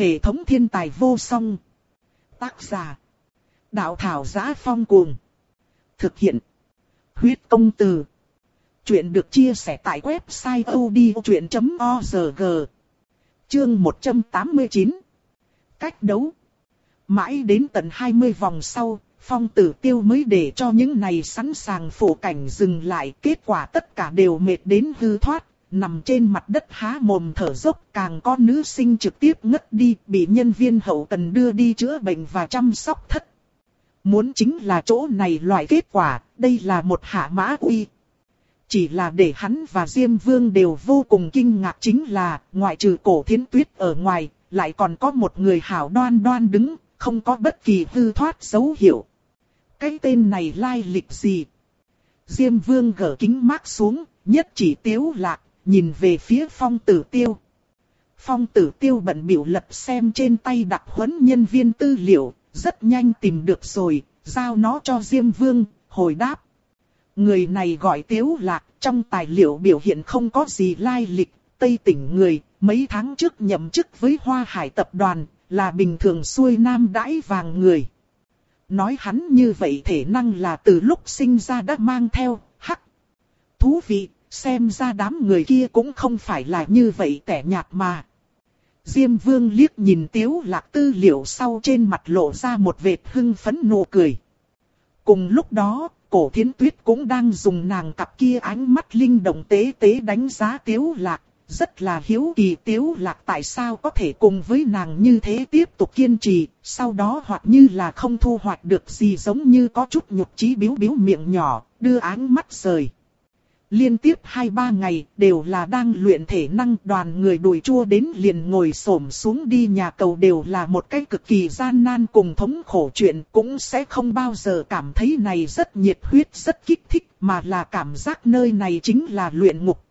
Hệ thống thiên tài vô song. Tác giả. Đạo thảo giá phong cuồng. Thực hiện. Huyết công từ. Chuyện được chia sẻ tại website odchuyện.org. Chương 189. Cách đấu. Mãi đến tận 20 vòng sau, phong tử tiêu mới để cho những này sẵn sàng phổ cảnh dừng lại. Kết quả tất cả đều mệt đến hư thoát, nằm trên mặt đất há mồm thở dốc. Càng có nữ sinh trực tiếp ngất đi, bị nhân viên hậu cần đưa đi chữa bệnh và chăm sóc thất. Muốn chính là chỗ này loại kết quả, đây là một hạ mã uy. Chỉ là để hắn và Diêm Vương đều vô cùng kinh ngạc chính là, ngoại trừ cổ thiến tuyết ở ngoài, lại còn có một người hảo đoan đoan đứng, không có bất kỳ hư thoát dấu hiệu. Cái tên này lai lịch gì? Diêm vương gỡ kính mát xuống, nhất chỉ tiếu lạc, nhìn về phía phong tử tiêu. Phong tử tiêu bận biểu lật xem trên tay đặc huấn nhân viên tư liệu, rất nhanh tìm được rồi, giao nó cho Diêm vương, hồi đáp. Người này gọi tiếu lạc, trong tài liệu biểu hiện không có gì lai lịch, Tây tỉnh người, mấy tháng trước nhậm chức với Hoa Hải tập đoàn, là bình thường xuôi nam đãi vàng người. Nói hắn như vậy thể năng là từ lúc sinh ra đã mang theo, hắc. Thú vị, xem ra đám người kia cũng không phải là như vậy tẻ nhạt mà. Diêm vương liếc nhìn tiếu lạc tư liệu sau trên mặt lộ ra một vệt hưng phấn nụ cười. Cùng lúc đó, cổ thiến tuyết cũng đang dùng nàng cặp kia ánh mắt linh động tế tế đánh giá tiếu lạc, rất là hiếu kỳ tiếu lạc tại sao có thể cùng với nàng như thế tiếp tục kiên trì, sau đó hoặc như là không thu hoạch được gì giống như có chút nhục trí biếu biếu miệng nhỏ, đưa ánh mắt rời. Liên tiếp 2-3 ngày đều là đang luyện thể năng đoàn người đùi chua đến liền ngồi xổm xuống đi nhà cầu đều là một cái cực kỳ gian nan cùng thống khổ chuyện cũng sẽ không bao giờ cảm thấy này rất nhiệt huyết rất kích thích mà là cảm giác nơi này chính là luyện ngục.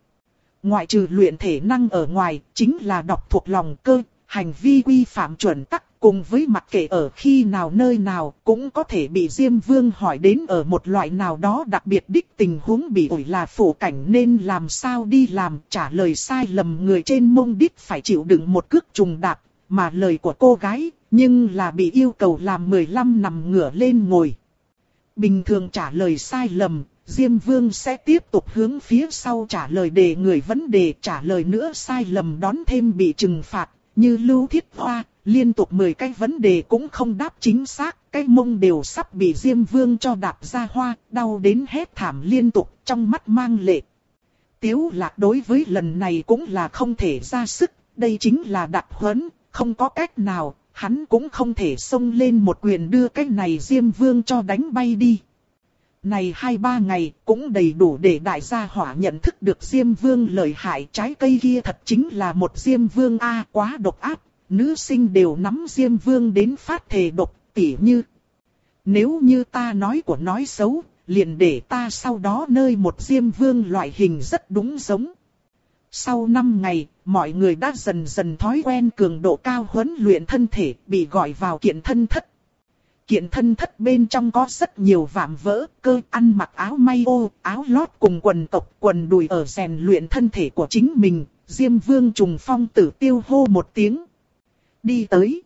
Ngoại trừ luyện thể năng ở ngoài, chính là đọc thuộc lòng cơ, hành vi quy phạm chuẩn tắc, cùng với mặc kệ ở khi nào nơi nào, cũng có thể bị Diêm Vương hỏi đến ở một loại nào đó đặc biệt đích tình huống bị ủi là phủ cảnh nên làm sao đi làm, trả lời sai lầm người trên mông đích phải chịu đựng một cước trùng đạp, mà lời của cô gái, nhưng là bị yêu cầu làm 15 nằm ngửa lên ngồi. Bình thường trả lời sai lầm, Diêm Vương sẽ tiếp tục hướng phía sau trả lời đề người vấn đề trả lời nữa sai lầm đón thêm bị trừng phạt, như Lưu Thiết Hoa, liên tục 10 cái vấn đề cũng không đáp chính xác, cái mông đều sắp bị Diêm Vương cho đạp ra hoa, đau đến hết thảm liên tục, trong mắt mang lệ. Tiếu lạc đối với lần này cũng là không thể ra sức, đây chính là đặc huấn, không có cách nào, hắn cũng không thể xông lên một quyền đưa cái này Diêm Vương cho đánh bay đi. Này hai ba ngày cũng đầy đủ để đại gia hỏa nhận thức được Diêm Vương lợi hại trái cây kia thật chính là một Diêm Vương A quá độc ác, nữ sinh đều nắm Diêm Vương đến phát thề độc tỉ như. Nếu như ta nói của nói xấu, liền để ta sau đó nơi một Diêm Vương loại hình rất đúng giống. Sau 5 ngày, mọi người đã dần dần thói quen cường độ cao huấn luyện thân thể, bị gọi vào kiện thân thất kiện thân thất bên trong có rất nhiều vạm vỡ, cơ ăn mặc áo may ô, áo lót cùng quần tộc, quần đùi ở rèn luyện thân thể của chính mình, Diêm Vương trùng phong tử tiêu hô một tiếng. Đi tới.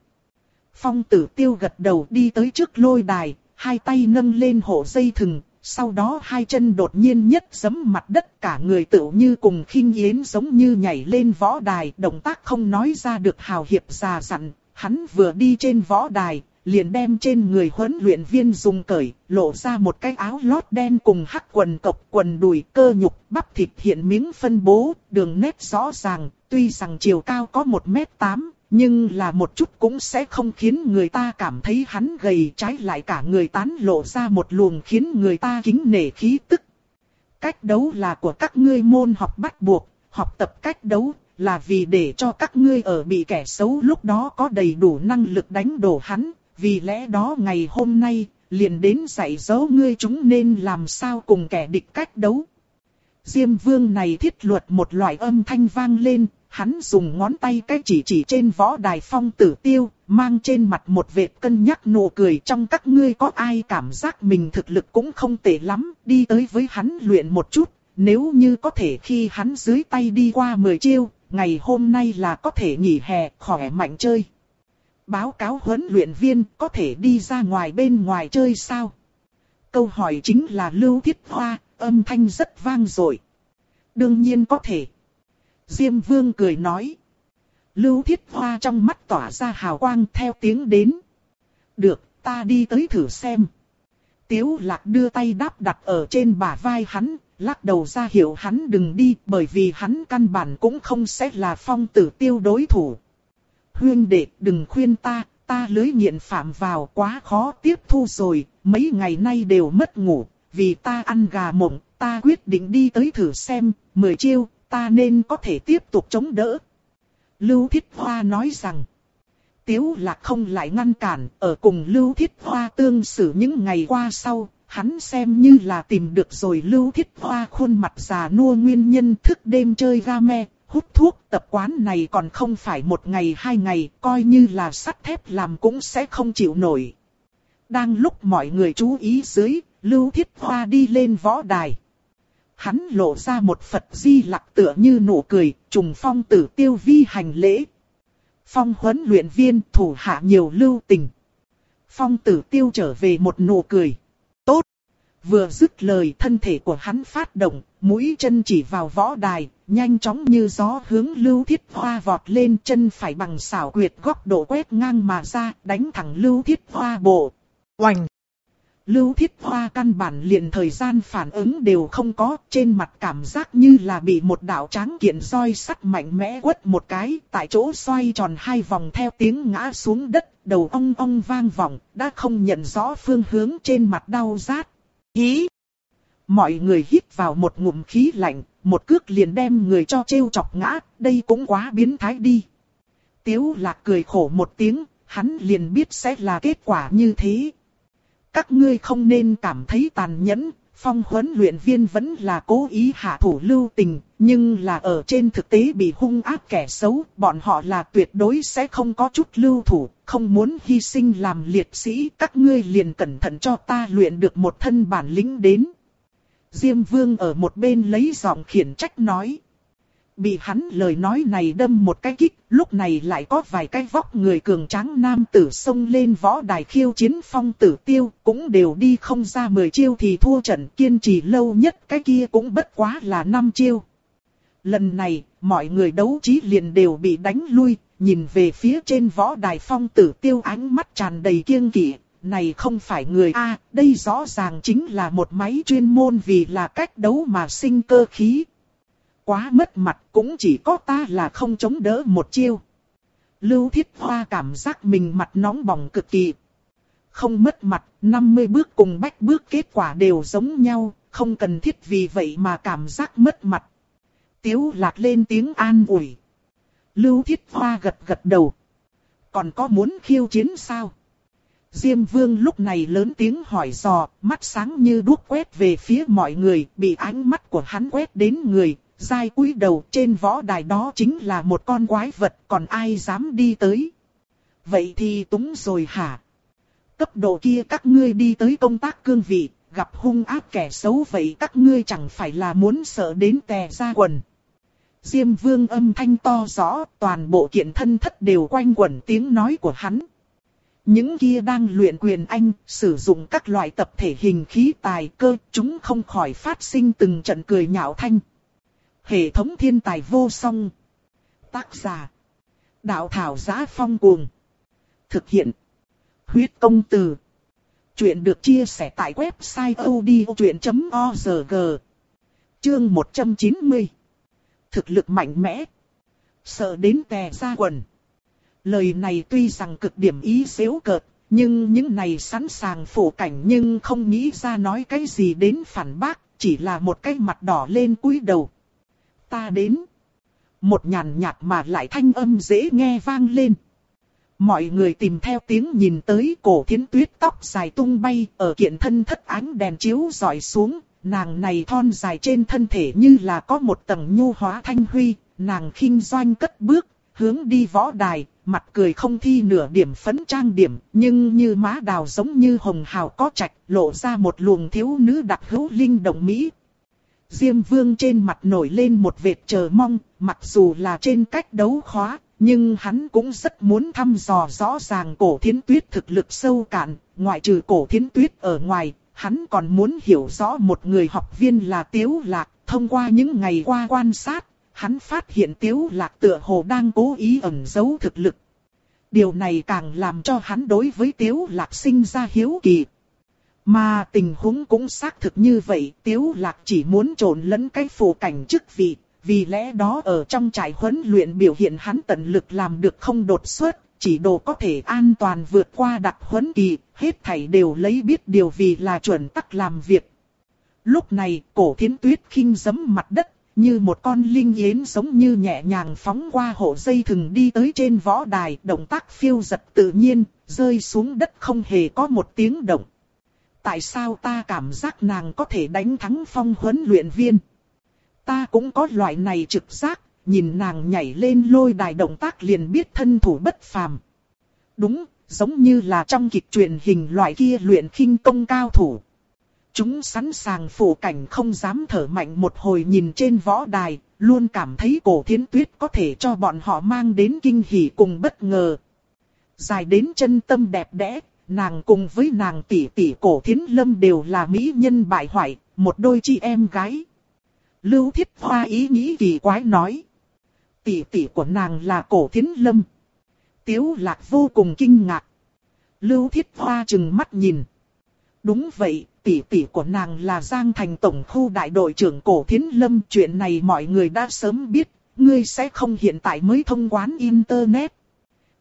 Phong tử tiêu gật đầu đi tới trước lôi đài, hai tay nâng lên hộ dây thừng, sau đó hai chân đột nhiên nhất giấm mặt đất cả người tựu như cùng khinh yến giống như nhảy lên võ đài, động tác không nói ra được hào hiệp già dặn, hắn vừa đi trên võ đài, liền đem trên người huấn luyện viên dùng cởi, lộ ra một cái áo lót đen cùng hắc quần cộc quần đùi cơ nhục bắp thịt hiện miếng phân bố, đường nét rõ ràng, tuy rằng chiều cao có 1m8, nhưng là một chút cũng sẽ không khiến người ta cảm thấy hắn gầy trái lại cả người tán lộ ra một luồng khiến người ta kính nể khí tức. Cách đấu là của các ngươi môn học bắt buộc, học tập cách đấu là vì để cho các ngươi ở bị kẻ xấu lúc đó có đầy đủ năng lực đánh đổ hắn, vì lẽ đó ngày hôm nay, liền đến dạy dỗ ngươi chúng nên làm sao cùng kẻ địch cách đấu. Diêm vương này thiết luật một loại âm thanh vang lên, hắn dùng ngón tay cái chỉ chỉ trên võ đài phong tử tiêu, mang trên mặt một vệt cân nhắc nụ cười trong các ngươi có ai cảm giác mình thực lực cũng không tệ lắm, đi tới với hắn luyện một chút, nếu như có thể khi hắn dưới tay đi qua 10 chiêu, ngày hôm nay là có thể nghỉ hè, khỏe mạnh chơi. Báo cáo huấn luyện viên có thể đi ra ngoài bên ngoài chơi sao? Câu hỏi chính là Lưu Thiết Hoa, âm thanh rất vang dội. Đương nhiên có thể. Diêm Vương cười nói. Lưu Thiết Hoa trong mắt tỏa ra hào quang theo tiếng đến. Được, ta đi tới thử xem. Tiếu lạc đưa tay đáp đặt ở trên bả vai hắn, lắc đầu ra hiệu hắn đừng đi bởi vì hắn căn bản cũng không sẽ là phong tử tiêu đối thủ. Huyên đệ đừng khuyên ta, ta lưới nghiện phạm vào quá khó tiếp thu rồi, mấy ngày nay đều mất ngủ, vì ta ăn gà mộng, ta quyết định đi tới thử xem, mười chiêu, ta nên có thể tiếp tục chống đỡ. Lưu Thiết Hoa nói rằng, Tiếu Lạc không lại ngăn cản, ở cùng Lưu Thiết Hoa tương xử những ngày qua sau, hắn xem như là tìm được rồi Lưu Thiết Hoa khuôn mặt già nua nguyên nhân thức đêm chơi game, hút thuốc, tập quán này còn không phải một ngày hai ngày, coi như là sắt thép làm cũng sẽ không chịu nổi. Đang lúc mọi người chú ý dưới, Lưu Thiết Hoa đi lên võ đài. Hắn lộ ra một Phật di lặc tựa như nụ cười, trùng phong tử tiêu vi hành lễ. Phong huấn luyện viên thủ hạ nhiều lưu tình. Phong tử tiêu trở về một nụ cười. Tốt! Vừa dứt lời thân thể của hắn phát động, mũi chân chỉ vào võ đài, nhanh chóng như gió hướng lưu thiết hoa vọt lên chân phải bằng xảo quyệt góc độ quét ngang mà ra, đánh thẳng lưu thiết hoa bộ. Oành! Lưu Thiết Hoa căn bản liền thời gian phản ứng đều không có, trên mặt cảm giác như là bị một đạo tráng kiện roi sắt mạnh mẽ quất một cái, tại chỗ xoay tròn hai vòng theo tiếng ngã xuống đất, đầu ong ong vang vọng, đã không nhận rõ phương hướng trên mặt đau rát. Hí! Mọi người hít vào một ngụm khí lạnh, một cước liền đem người cho trêu chọc ngã, đây cũng quá biến thái đi. Tiếu lạc cười khổ một tiếng, hắn liền biết sẽ là kết quả như thế. Các ngươi không nên cảm thấy tàn nhẫn, phong huấn luyện viên vẫn là cố ý hạ thủ lưu tình, nhưng là ở trên thực tế bị hung ác kẻ xấu, bọn họ là tuyệt đối sẽ không có chút lưu thủ, không muốn hy sinh làm liệt sĩ, các ngươi liền cẩn thận cho ta luyện được một thân bản lĩnh đến. Diêm vương ở một bên lấy giọng khiển trách nói. Bị hắn lời nói này đâm một cái kích, lúc này lại có vài cái vóc người cường tráng nam tử xông lên võ đài khiêu chiến phong tử tiêu, cũng đều đi không ra 10 chiêu thì thua trận kiên trì lâu nhất cái kia cũng bất quá là 5 chiêu. Lần này, mọi người đấu trí liền đều bị đánh lui, nhìn về phía trên võ đài phong tử tiêu ánh mắt tràn đầy kiêng kỵ. Này không phải người A, đây rõ ràng chính là một máy chuyên môn vì là cách đấu mà sinh cơ khí, Quá mất mặt cũng chỉ có ta là không chống đỡ một chiêu. Lưu Thiết Hoa cảm giác mình mặt nóng bỏng cực kỳ. Không mất mặt, 50 bước cùng bách bước kết quả đều giống nhau, không cần thiết vì vậy mà cảm giác mất mặt. Tiếu lạc lên tiếng an ủi. Lưu Thiết Hoa gật gật đầu. Còn có muốn khiêu chiến sao? Diêm Vương lúc này lớn tiếng hỏi dò, mắt sáng như đuốc quét về phía mọi người, bị ánh mắt của hắn quét đến người, giai cúi đầu trên võ đài đó chính là một con quái vật còn ai dám đi tới. Vậy thì túng rồi hả? Cấp độ kia các ngươi đi tới công tác cương vị, gặp hung ác kẻ xấu vậy các ngươi chẳng phải là muốn sợ đến tè ra quần. Diêm vương âm thanh to rõ, toàn bộ kiện thân thất đều quanh quẩn tiếng nói của hắn. Những kia đang luyện quyền anh, sử dụng các loại tập thể hình khí tài cơ, chúng không khỏi phát sinh từng trận cười nhạo thanh. Hệ thống thiên tài vô song. Tác giả. Đạo thảo giá phong cuồng. Thực hiện. Huyết công từ. Chuyện được chia sẻ tại website odchuyện.org. Chương 190. Thực lực mạnh mẽ. Sợ đến tè ra quần. Lời này tuy rằng cực điểm ý xéo cợt, nhưng những này sẵn sàng phổ cảnh nhưng không nghĩ ra nói cái gì đến phản bác, chỉ là một cái mặt đỏ lên cúi đầu ta đến. Một nhàn nhạt mà lại thanh âm dễ nghe vang lên. Mọi người tìm theo tiếng nhìn tới cổ thiến tuyết tóc dài tung bay ở kiện thân thất ánh đèn chiếu dọi xuống. Nàng này thon dài trên thân thể như là có một tầng nhu hóa thanh huy, nàng khinh doanh cất bước, hướng đi võ đài, mặt cười không thi nửa điểm phấn trang điểm, nhưng như má đào giống như hồng hào có trạch, lộ ra một luồng thiếu nữ đặc hữu linh động mỹ, Diêm vương trên mặt nổi lên một vệt chờ mong, mặc dù là trên cách đấu khóa, nhưng hắn cũng rất muốn thăm dò rõ ràng cổ thiến tuyết thực lực sâu cạn, ngoại trừ cổ thiến tuyết ở ngoài, hắn còn muốn hiểu rõ một người học viên là Tiếu Lạc, thông qua những ngày qua quan sát, hắn phát hiện Tiếu Lạc tựa hồ đang cố ý ẩn giấu thực lực. Điều này càng làm cho hắn đối với Tiếu Lạc sinh ra hiếu kỳ. Mà tình huống cũng xác thực như vậy, Tiếu Lạc chỉ muốn trộn lẫn cái phù cảnh chức vị, vì lẽ đó ở trong trại huấn luyện biểu hiện hắn tận lực làm được không đột xuất, chỉ đồ có thể an toàn vượt qua đặc huấn kỳ, hết thảy đều lấy biết điều vì là chuẩn tắc làm việc. Lúc này, cổ thiến tuyết khinh giấm mặt đất, như một con linh yến giống như nhẹ nhàng phóng qua hộ dây thừng đi tới trên võ đài, động tác phiêu giật tự nhiên, rơi xuống đất không hề có một tiếng động. Tại sao ta cảm giác nàng có thể đánh thắng phong huấn luyện viên? Ta cũng có loại này trực giác, nhìn nàng nhảy lên lôi đài động tác liền biết thân thủ bất phàm. Đúng, giống như là trong kịch truyền hình loại kia luyện khinh công cao thủ. Chúng sẵn sàng phủ cảnh không dám thở mạnh một hồi nhìn trên võ đài, luôn cảm thấy cổ thiến tuyết có thể cho bọn họ mang đến kinh hỉ cùng bất ngờ. Dài đến chân tâm đẹp đẽ, nàng cùng với nàng tỷ tỷ cổ thiến lâm đều là mỹ nhân bại hoại, một đôi chị em gái. Lưu Thiết Hoa ý nghĩ kỳ quái nói. Tỷ tỷ của nàng là cổ thiến lâm. Tiếu lạc vô cùng kinh ngạc. Lưu Thiết Hoa chừng mắt nhìn. Đúng vậy, tỷ tỷ của nàng là Giang Thành Tổng khu đại đội trưởng cổ thiến lâm. Chuyện này mọi người đã sớm biết, ngươi sẽ không hiện tại mới thông quán Internet.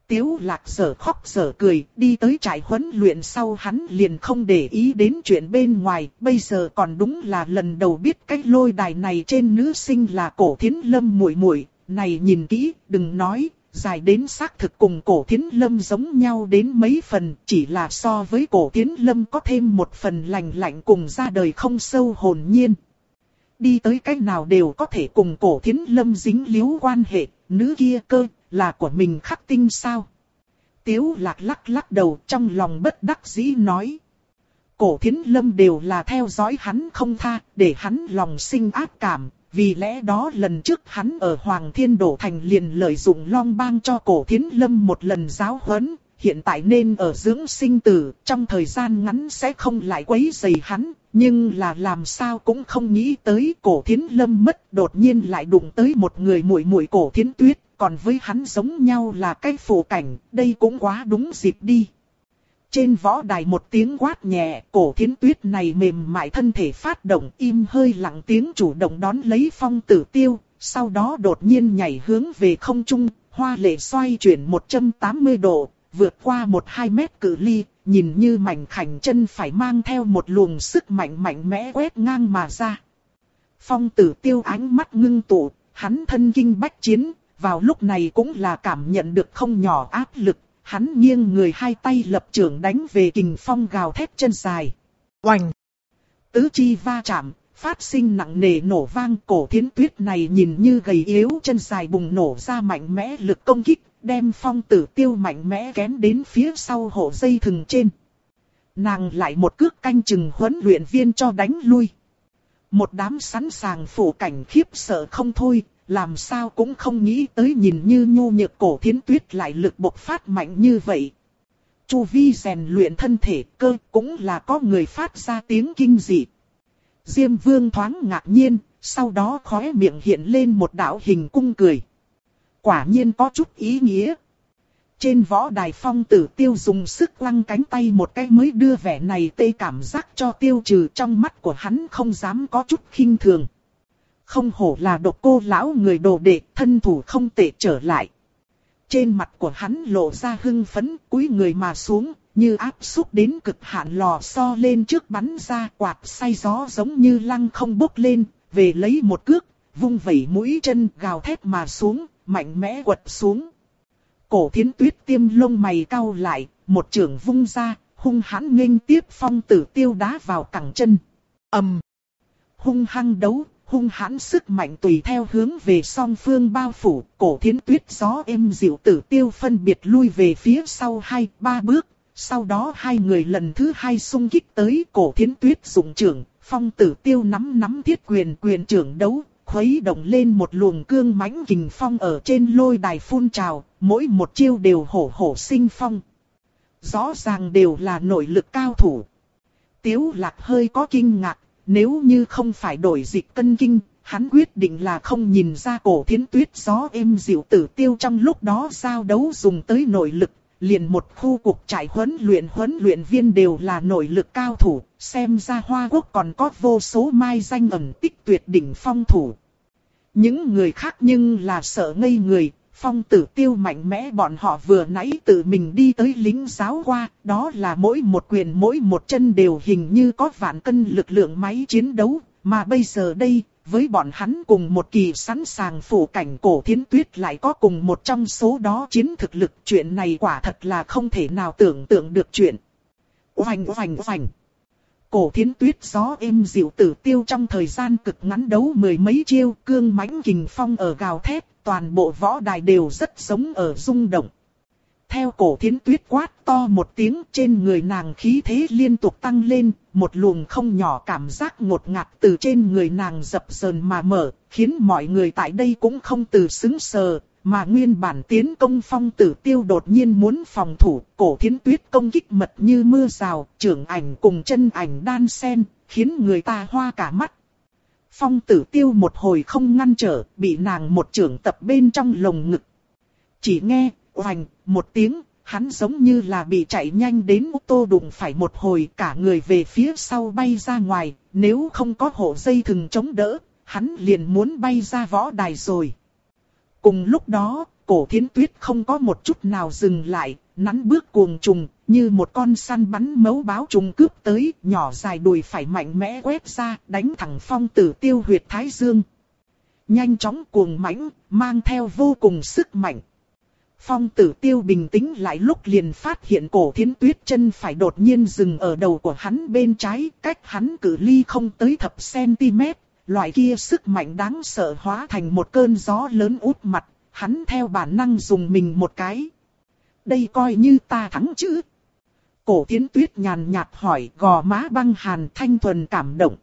Tiếu lạc sở khóc sở cười, đi tới trại huấn luyện sau hắn liền không để ý đến chuyện bên ngoài, bây giờ còn đúng là lần đầu biết cái lôi đài này trên nữ sinh là cổ thiến lâm muội muội này nhìn kỹ, đừng nói, dài đến xác thực cùng cổ thiến lâm giống nhau đến mấy phần, chỉ là so với cổ thiến lâm có thêm một phần lành lạnh cùng ra đời không sâu hồn nhiên. Đi tới cách nào đều có thể cùng cổ thiến lâm dính líu quan hệ, nữ kia cơ, là của mình khắc tinh sao? Tiếu lạc lắc lắc đầu trong lòng bất đắc dĩ nói. Cổ thiến lâm đều là theo dõi hắn không tha, để hắn lòng sinh ác cảm. Vì lẽ đó lần trước hắn ở Hoàng Thiên Đổ Thành liền lợi dụng long bang cho cổ thiến lâm một lần giáo huấn. Hiện tại nên ở dưỡng sinh tử, trong thời gian ngắn sẽ không lại quấy rầy hắn, nhưng là làm sao cũng không nghĩ tới cổ thiến lâm mất đột nhiên lại đụng tới một người muội muội cổ thiến tuyết còn với hắn giống nhau là cái phù cảnh, đây cũng quá đúng dịp đi. Trên võ đài một tiếng quát nhẹ, cổ thiến tuyết này mềm mại thân thể phát động im hơi lặng tiếng chủ động đón lấy phong tử tiêu, sau đó đột nhiên nhảy hướng về không trung, hoa lệ xoay chuyển 180 độ, vượt qua 1-2 mét cự ly, nhìn như mảnh khảnh chân phải mang theo một luồng sức mạnh mạnh mẽ quét ngang mà ra. Phong tử tiêu ánh mắt ngưng tụ, hắn thân kinh bách chiến, vào lúc này cũng là cảm nhận được không nhỏ áp lực, hắn nghiêng người hai tay lập trường đánh về kình phong gào thét chân dài. Oành! Tứ chi va chạm, phát sinh nặng nề nổ vang cổ thiến tuyết này nhìn như gầy yếu chân dài bùng nổ ra mạnh mẽ lực công kích, đem phong tử tiêu mạnh mẽ kén đến phía sau hộ dây thừng trên. Nàng lại một cước canh chừng huấn luyện viên cho đánh lui. Một đám sẵn sàng phủ cảnh khiếp sợ không thôi, làm sao cũng không nghĩ tới nhìn như nhu nhược cổ thiến tuyết lại lực bộc phát mạnh như vậy. Chu vi rèn luyện thân thể cơ cũng là có người phát ra tiếng kinh dị. Diêm vương thoáng ngạc nhiên, sau đó khóe miệng hiện lên một đạo hình cung cười. Quả nhiên có chút ý nghĩa. Trên võ đài phong tử tiêu dùng sức lăng cánh tay một cái mới đưa vẻ này tê cảm giác cho tiêu trừ trong mắt của hắn không dám có chút khinh thường. Không hổ là độc cô lão người đồ đệ, thân thủ không tệ trở lại. Trên mặt của hắn lộ ra hưng phấn, cúi người mà xuống, như áp xúc đến cực hạn lò xo lên trước bắn ra quạt say gió giống như lăng không bốc lên, về lấy một cước, vung vẩy mũi chân gào thét mà xuống, mạnh mẽ quật xuống. Cổ thiến tuyết tiêm lông mày cau lại, một trường vung ra, hung hãn nghênh tiếp phong tử tiêu đá vào cẳng chân. ầm, Hung hăng đấu, hung hãn sức mạnh tùy theo hướng về song phương bao phủ, cổ thiến tuyết gió êm dịu tử tiêu phân biệt lui về phía sau hai, ba bước, sau đó hai người lần thứ hai xung kích tới cổ thiến tuyết dụng trưởng, phong tử tiêu nắm nắm thiết quyền quyền trưởng đấu, khuấy động lên một luồng cương mãnh kình phong ở trên lôi đài phun trào, mỗi một chiêu đều hổ hổ sinh phong. Rõ ràng đều là nội lực cao thủ. Tiếu lạc hơi có kinh ngạc, nếu như không phải đổi dịch cân kinh, hắn quyết định là không nhìn ra cổ thiến tuyết gió êm dịu tử tiêu trong lúc đó giao đấu dùng tới nội lực, liền một khu cục trại huấn luyện huấn luyện viên đều là nội lực cao thủ, xem ra Hoa Quốc còn có vô số mai danh ẩn tích tuyệt đỉnh phong thủ. Những người khác nhưng là sợ ngây người, phong tử tiêu mạnh mẽ bọn họ vừa nãy tự mình đi tới lính giáo qua, đó là mỗi một quyền mỗi một chân đều hình như có vạn cân lực lượng máy chiến đấu, mà bây giờ đây, với bọn hắn cùng một kỳ sẵn sàng phủ cảnh cổ thiến tuyết lại có cùng một trong số đó chiến thực lực chuyện này quả thật là không thể nào tưởng tượng được chuyện. Oanh oanh oanh. Cổ thiến tuyết gió êm dịu tử tiêu trong thời gian cực ngắn đấu mười mấy chiêu cương mãnh kình phong ở gào thét, toàn bộ võ đài đều rất giống ở rung động. Theo cổ thiến tuyết quát to một tiếng trên người nàng khí thế liên tục tăng lên, một luồng không nhỏ cảm giác ngột ngạt từ trên người nàng dập dờn mà mở, khiến mọi người tại đây cũng không từ xứng sờ, mà nguyên bản tiến công phong tử tiêu đột nhiên muốn phòng thủ, cổ thiến tuyết công kích mật như mưa rào, trưởng ảnh cùng chân ảnh đan sen, khiến người ta hoa cả mắt. Phong tử tiêu một hồi không ngăn trở, bị nàng một trưởng tập bên trong lồng ngực. Chỉ nghe, oành, một tiếng, hắn giống như là bị chạy nhanh đến ô tô đụng phải một hồi cả người về phía sau bay ra ngoài, nếu không có hộ dây thừng chống đỡ, hắn liền muốn bay ra võ đài rồi. Cùng lúc đó, cổ thiến tuyết không có một chút nào dừng lại, nắn bước cuồng trùng, như một con săn bắn mấu báo trùng cướp tới, nhỏ dài đùi phải mạnh mẽ quét ra, đánh thẳng phong tử tiêu huyệt thái dương. Nhanh chóng cuồng mãnh, mang theo vô cùng sức mạnh. Phong tử tiêu bình tĩnh lại lúc liền phát hiện cổ thiến tuyết chân phải đột nhiên dừng ở đầu của hắn bên trái, cách hắn cử ly không tới thập cm, loại kia sức mạnh đáng sợ hóa thành một cơn gió lớn út mặt, hắn theo bản năng dùng mình một cái. Đây coi như ta thắng chứ? Cổ thiến tuyết nhàn nhạt hỏi gò má băng hàn thanh thuần cảm động.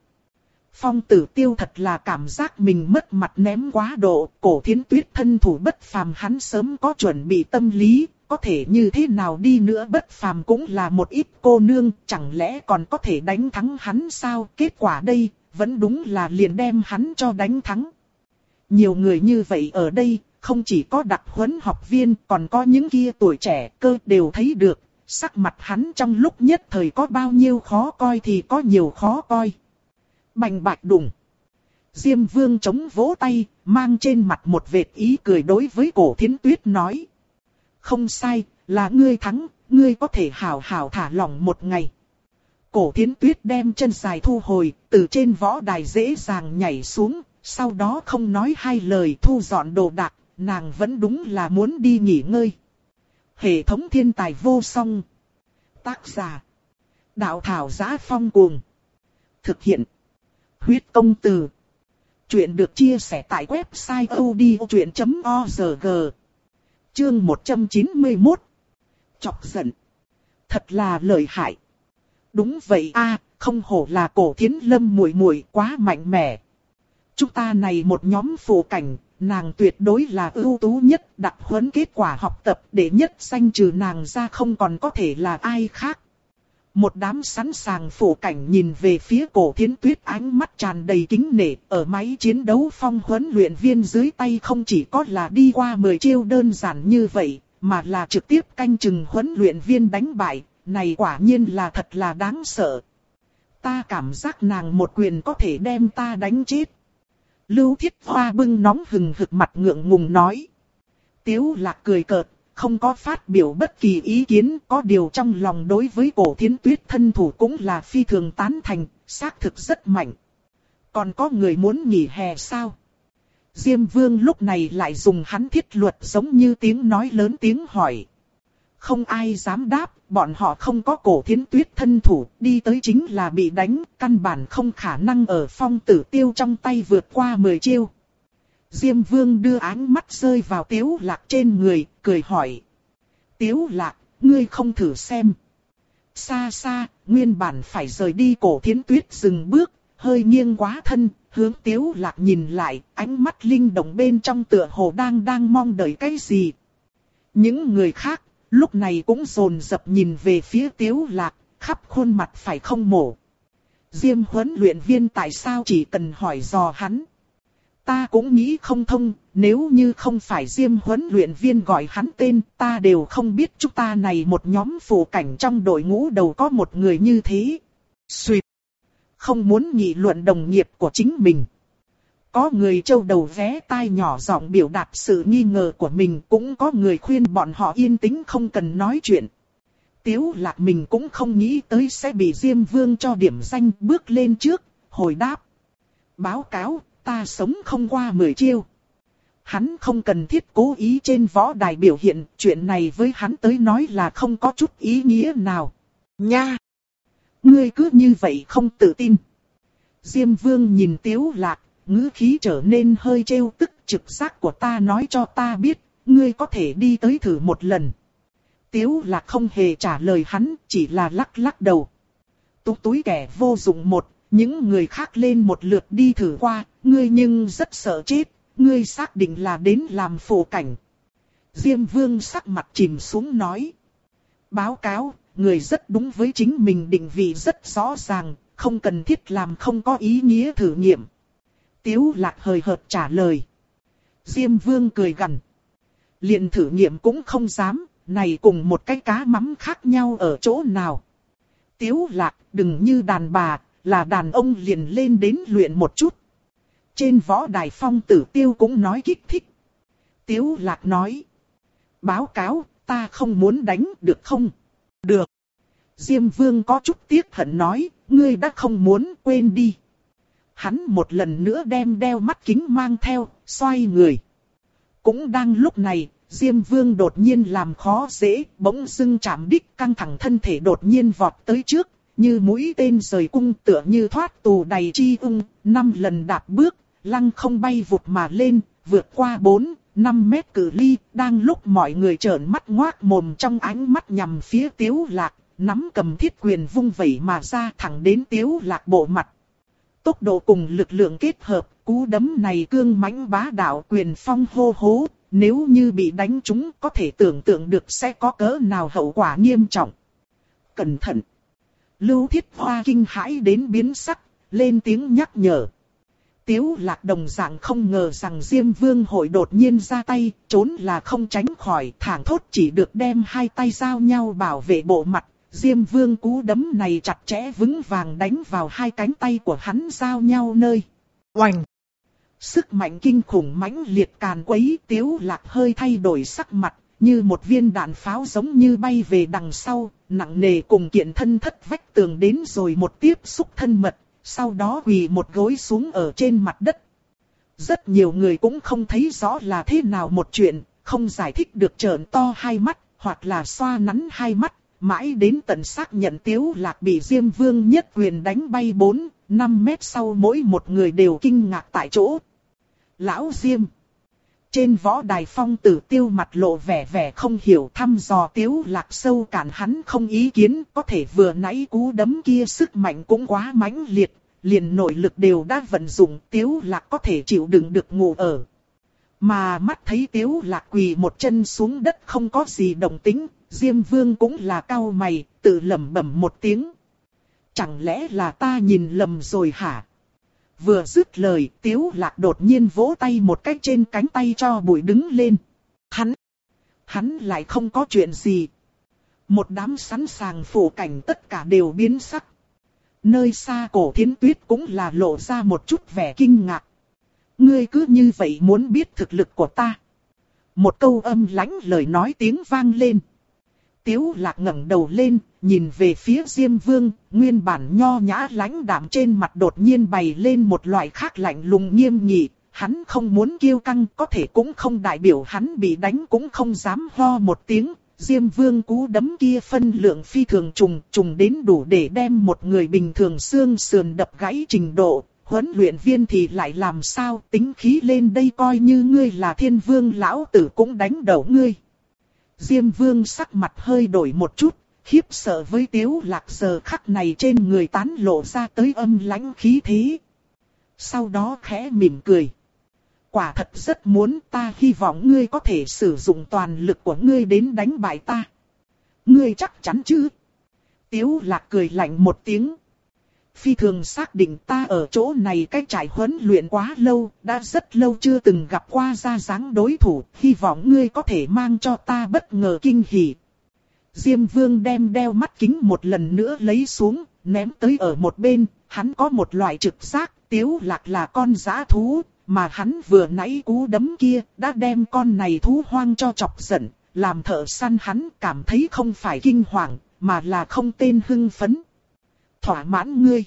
Phong tử tiêu thật là cảm giác mình mất mặt ném quá độ, cổ thiến tuyết thân thủ bất phàm hắn sớm có chuẩn bị tâm lý, có thể như thế nào đi nữa bất phàm cũng là một ít cô nương, chẳng lẽ còn có thể đánh thắng hắn sao? Kết quả đây, vẫn đúng là liền đem hắn cho đánh thắng. Nhiều người như vậy ở đây, không chỉ có đặc huấn học viên, còn có những kia tuổi trẻ cơ đều thấy được, sắc mặt hắn trong lúc nhất thời có bao nhiêu khó coi thì có nhiều khó coi. Bành bạch đùng. Diêm vương chống vỗ tay, mang trên mặt một vệt ý cười đối với cổ thiến tuyết nói. Không sai, là ngươi thắng, ngươi có thể hào hào thả lỏng một ngày. Cổ thiến tuyết đem chân dài thu hồi, từ trên võ đài dễ dàng nhảy xuống, sau đó không nói hai lời thu dọn đồ đạc, nàng vẫn đúng là muốn đi nghỉ ngơi. Hệ thống thiên tài vô song. Tác giả. Đạo thảo giá phong cuồng. Thực hiện. Huyết công từ. Chuyện được chia sẻ tại website odchuyện.org. Chương 191. Chọc giận. Thật là lợi hại. Đúng vậy a, không hổ là cổ thiến lâm muội muội quá mạnh mẽ. Chúng ta này một nhóm phù cảnh, nàng tuyệt đối là ưu tú nhất, đặc huấn kết quả học tập để nhất sanh trừ nàng ra không còn có thể là ai khác. Một đám sẵn sàng phủ cảnh nhìn về phía cổ thiến tuyết ánh mắt tràn đầy kính nể, ở máy chiến đấu phong huấn luyện viên dưới tay không chỉ có là đi qua 10 chiêu đơn giản như vậy, mà là trực tiếp canh chừng huấn luyện viên đánh bại, này quả nhiên là thật là đáng sợ. Ta cảm giác nàng một quyền có thể đem ta đánh chết. Lưu Thiết Hoa bưng nóng hừng hực mặt ngượng ngùng nói. Tiếu lạc cười cợt, không có phát biểu bất kỳ ý kiến, có điều trong lòng đối với cổ thiến tuyết thân thủ cũng là phi thường tán thành, xác thực rất mạnh. Còn có người muốn nghỉ hè sao? Diêm vương lúc này lại dùng hắn thiết luật giống như tiếng nói lớn tiếng hỏi. Không ai dám đáp, bọn họ không có cổ thiến tuyết thân thủ, đi tới chính là bị đánh, căn bản không khả năng ở phong tử tiêu trong tay vượt qua 10 chiêu. Diêm vương đưa ánh mắt rơi vào tiếu lạc trên người, cười hỏi. Tiếu lạc, ngươi không thử xem. Xa xa, nguyên bản phải rời đi cổ thiến tuyết dừng bước, hơi nghiêng quá thân, hướng tiếu lạc nhìn lại, ánh mắt linh động bên trong tựa hồ đang đang mong đợi cái gì. Những người khác, lúc này cũng rồn dập nhìn về phía tiếu lạc, khắp khuôn mặt phải không mổ. Diêm huấn luyện viên tại sao chỉ cần hỏi dò hắn. Ta cũng nghĩ không thông, nếu như không phải Diêm huấn luyện viên gọi hắn tên, ta đều không biết chúng ta này một nhóm phụ cảnh trong đội ngũ đầu có một người như thế. Xuyệt! Không muốn nghị luận đồng nghiệp của chính mình. Có người châu đầu vé tai nhỏ giọng biểu đạt sự nghi ngờ của mình, cũng có người khuyên bọn họ yên tĩnh không cần nói chuyện. Tiếu lạc mình cũng không nghĩ tới sẽ bị Diêm Vương cho điểm danh bước lên trước, hồi đáp. Báo cáo, ta sống không qua mười chiêu. Hắn không cần thiết cố ý trên võ đài biểu hiện, chuyện này với hắn tới nói là không có chút ý nghĩa nào. Nha! Ngươi cứ như vậy không tự tin. Diêm Vương nhìn Tiếu Lạc, ngữ khí trở nên hơi trêu tức trực giác của ta nói cho ta biết, ngươi có thể đi tới thử một lần. Tiếu Lạc không hề trả lời hắn, chỉ là lắc lắc đầu. Túc túi kẻ vô dụng một, những người khác lên một lượt đi thử qua, ngươi nhưng rất sợ chết, ngươi xác định là đến làm phổ cảnh. Diêm vương sắc mặt chìm xuống nói. Báo cáo, người rất đúng với chính mình định vị rất rõ ràng, không cần thiết làm không có ý nghĩa thử nghiệm. Tiếu lạc hời hợt trả lời. Diêm vương cười gằn. liền thử nghiệm cũng không dám, này cùng một cái cá mắm khác nhau ở chỗ nào. Tiếu lạc đừng như đàn bà, là đàn ông liền lên đến luyện một chút. Trên võ đài phong tử tiêu cũng nói kích thích. Tiếu lạc nói. Báo cáo, ta không muốn đánh được không? Được. Diêm vương có chút tiếc hận nói, ngươi đã không muốn quên đi. Hắn một lần nữa đem đeo mắt kính mang theo, xoay người. Cũng đang lúc này, Diêm Vương đột nhiên làm khó dễ, bỗng dưng chạm đích căng thẳng thân thể đột nhiên vọt tới trước, như mũi tên rời cung tựa như thoát tù đầy chi ung, năm lần đạp bước, lăng không bay vụt mà lên, vượt qua 4, 5 mét cự ly, đang lúc mọi người trợn mắt ngoác mồm trong ánh mắt nhằm phía tiếu lạc, nắm cầm thiết quyền vung vẩy mà ra thẳng đến tiếu lạc bộ mặt. Tốc độ cùng lực lượng kết hợp, cú đấm này cương mãnh bá đạo quyền phong hô hố, nếu như bị đánh trúng có thể tưởng tượng được sẽ có cỡ nào hậu quả nghiêm trọng. Cẩn thận! Lưu Thiết Hoa kinh hãi đến biến sắc, lên tiếng nhắc nhở. Tiếu lạc đồng dạng không ngờ rằng Diêm Vương hội đột nhiên ra tay, trốn là không tránh khỏi, thẳng thốt chỉ được đem hai tay giao nhau bảo vệ bộ mặt. Diêm Vương cú đấm này chặt chẽ vững vàng đánh vào hai cánh tay của hắn giao nhau nơi. Oành! Sức mạnh kinh khủng mãnh liệt càn quấy tiếu lạc hơi thay đổi sắc mặt, như một viên đạn pháo giống như bay về đằng sau, nặng nề cùng kiện thân thất vách tường đến rồi một tiếp xúc thân mật, sau đó quỳ một gối xuống ở trên mặt đất. Rất nhiều người cũng không thấy rõ là thế nào một chuyện, không giải thích được trợn to hai mắt, hoặc là xoa nắn hai mắt, mãi đến tận xác nhận tiếu lạc bị Diêm Vương nhất quyền đánh bay 4, 5 mét sau mỗi một người đều kinh ngạc tại chỗ. Lão Diêm trên võ đài phong tử tiêu mặt lộ vẻ vẻ không hiểu thăm dò tiếu lạc sâu cản hắn không ý kiến có thể vừa nãy cú đấm kia sức mạnh cũng quá mãnh liệt, liền nội lực đều đã vận dụng tiếu lạc có thể chịu đựng được ngủ ở. Mà mắt thấy tiếu lạc quỳ một chân xuống đất không có gì động tính, Diêm Vương cũng là cao mày, tự lẩm bẩm một tiếng. Chẳng lẽ là ta nhìn lầm rồi hả? Vừa dứt lời, tiếu lạc đột nhiên vỗ tay một cách trên cánh tay cho bụi đứng lên. Hắn, hắn lại không có chuyện gì. Một đám sẵn sàng phủ cảnh tất cả đều biến sắc. Nơi xa cổ thiến tuyết cũng là lộ ra một chút vẻ kinh ngạc. Ngươi cứ như vậy muốn biết thực lực của ta. Một câu âm lãnh lời nói tiếng vang lên. Tiếu lạc ngẩng đầu lên, nhìn về phía Diêm Vương, nguyên bản nho nhã lãnh đạm trên mặt đột nhiên bày lên một loại khác lạnh lùng nghiêm nghị. Hắn không muốn kiêu căng, có thể cũng không đại biểu hắn bị đánh cũng không dám ho một tiếng. Diêm Vương cú đấm kia phân lượng phi thường trùng, trùng đến đủ để đem một người bình thường xương sườn đập gãy trình độ. Huấn luyện viên thì lại làm sao tính khí lên đây coi như ngươi là thiên vương lão tử cũng đánh đầu ngươi. Diêm vương sắc mặt hơi đổi một chút, khiếp sợ với tiếu lạc giờ khắc này trên người tán lộ ra tới âm lãnh khí thế. Sau đó khẽ mỉm cười. Quả thật rất muốn ta hy vọng ngươi có thể sử dụng toàn lực của ngươi đến đánh bại ta. Ngươi chắc chắn chứ? Tiếu lạc cười lạnh một tiếng. Phi thường xác định ta ở chỗ này cách trải huấn luyện quá lâu, đã rất lâu chưa từng gặp qua ra dáng đối thủ, hy vọng ngươi có thể mang cho ta bất ngờ kinh hỉ. Diêm vương đem đeo mắt kính một lần nữa lấy xuống, ném tới ở một bên, hắn có một loại trực giác, tiếu lạc là con giã thú, mà hắn vừa nãy cú đấm kia đã đem con này thú hoang cho chọc giận, làm thợ săn hắn cảm thấy không phải kinh hoàng, mà là không tên hưng phấn. Thỏa mãn ngươi.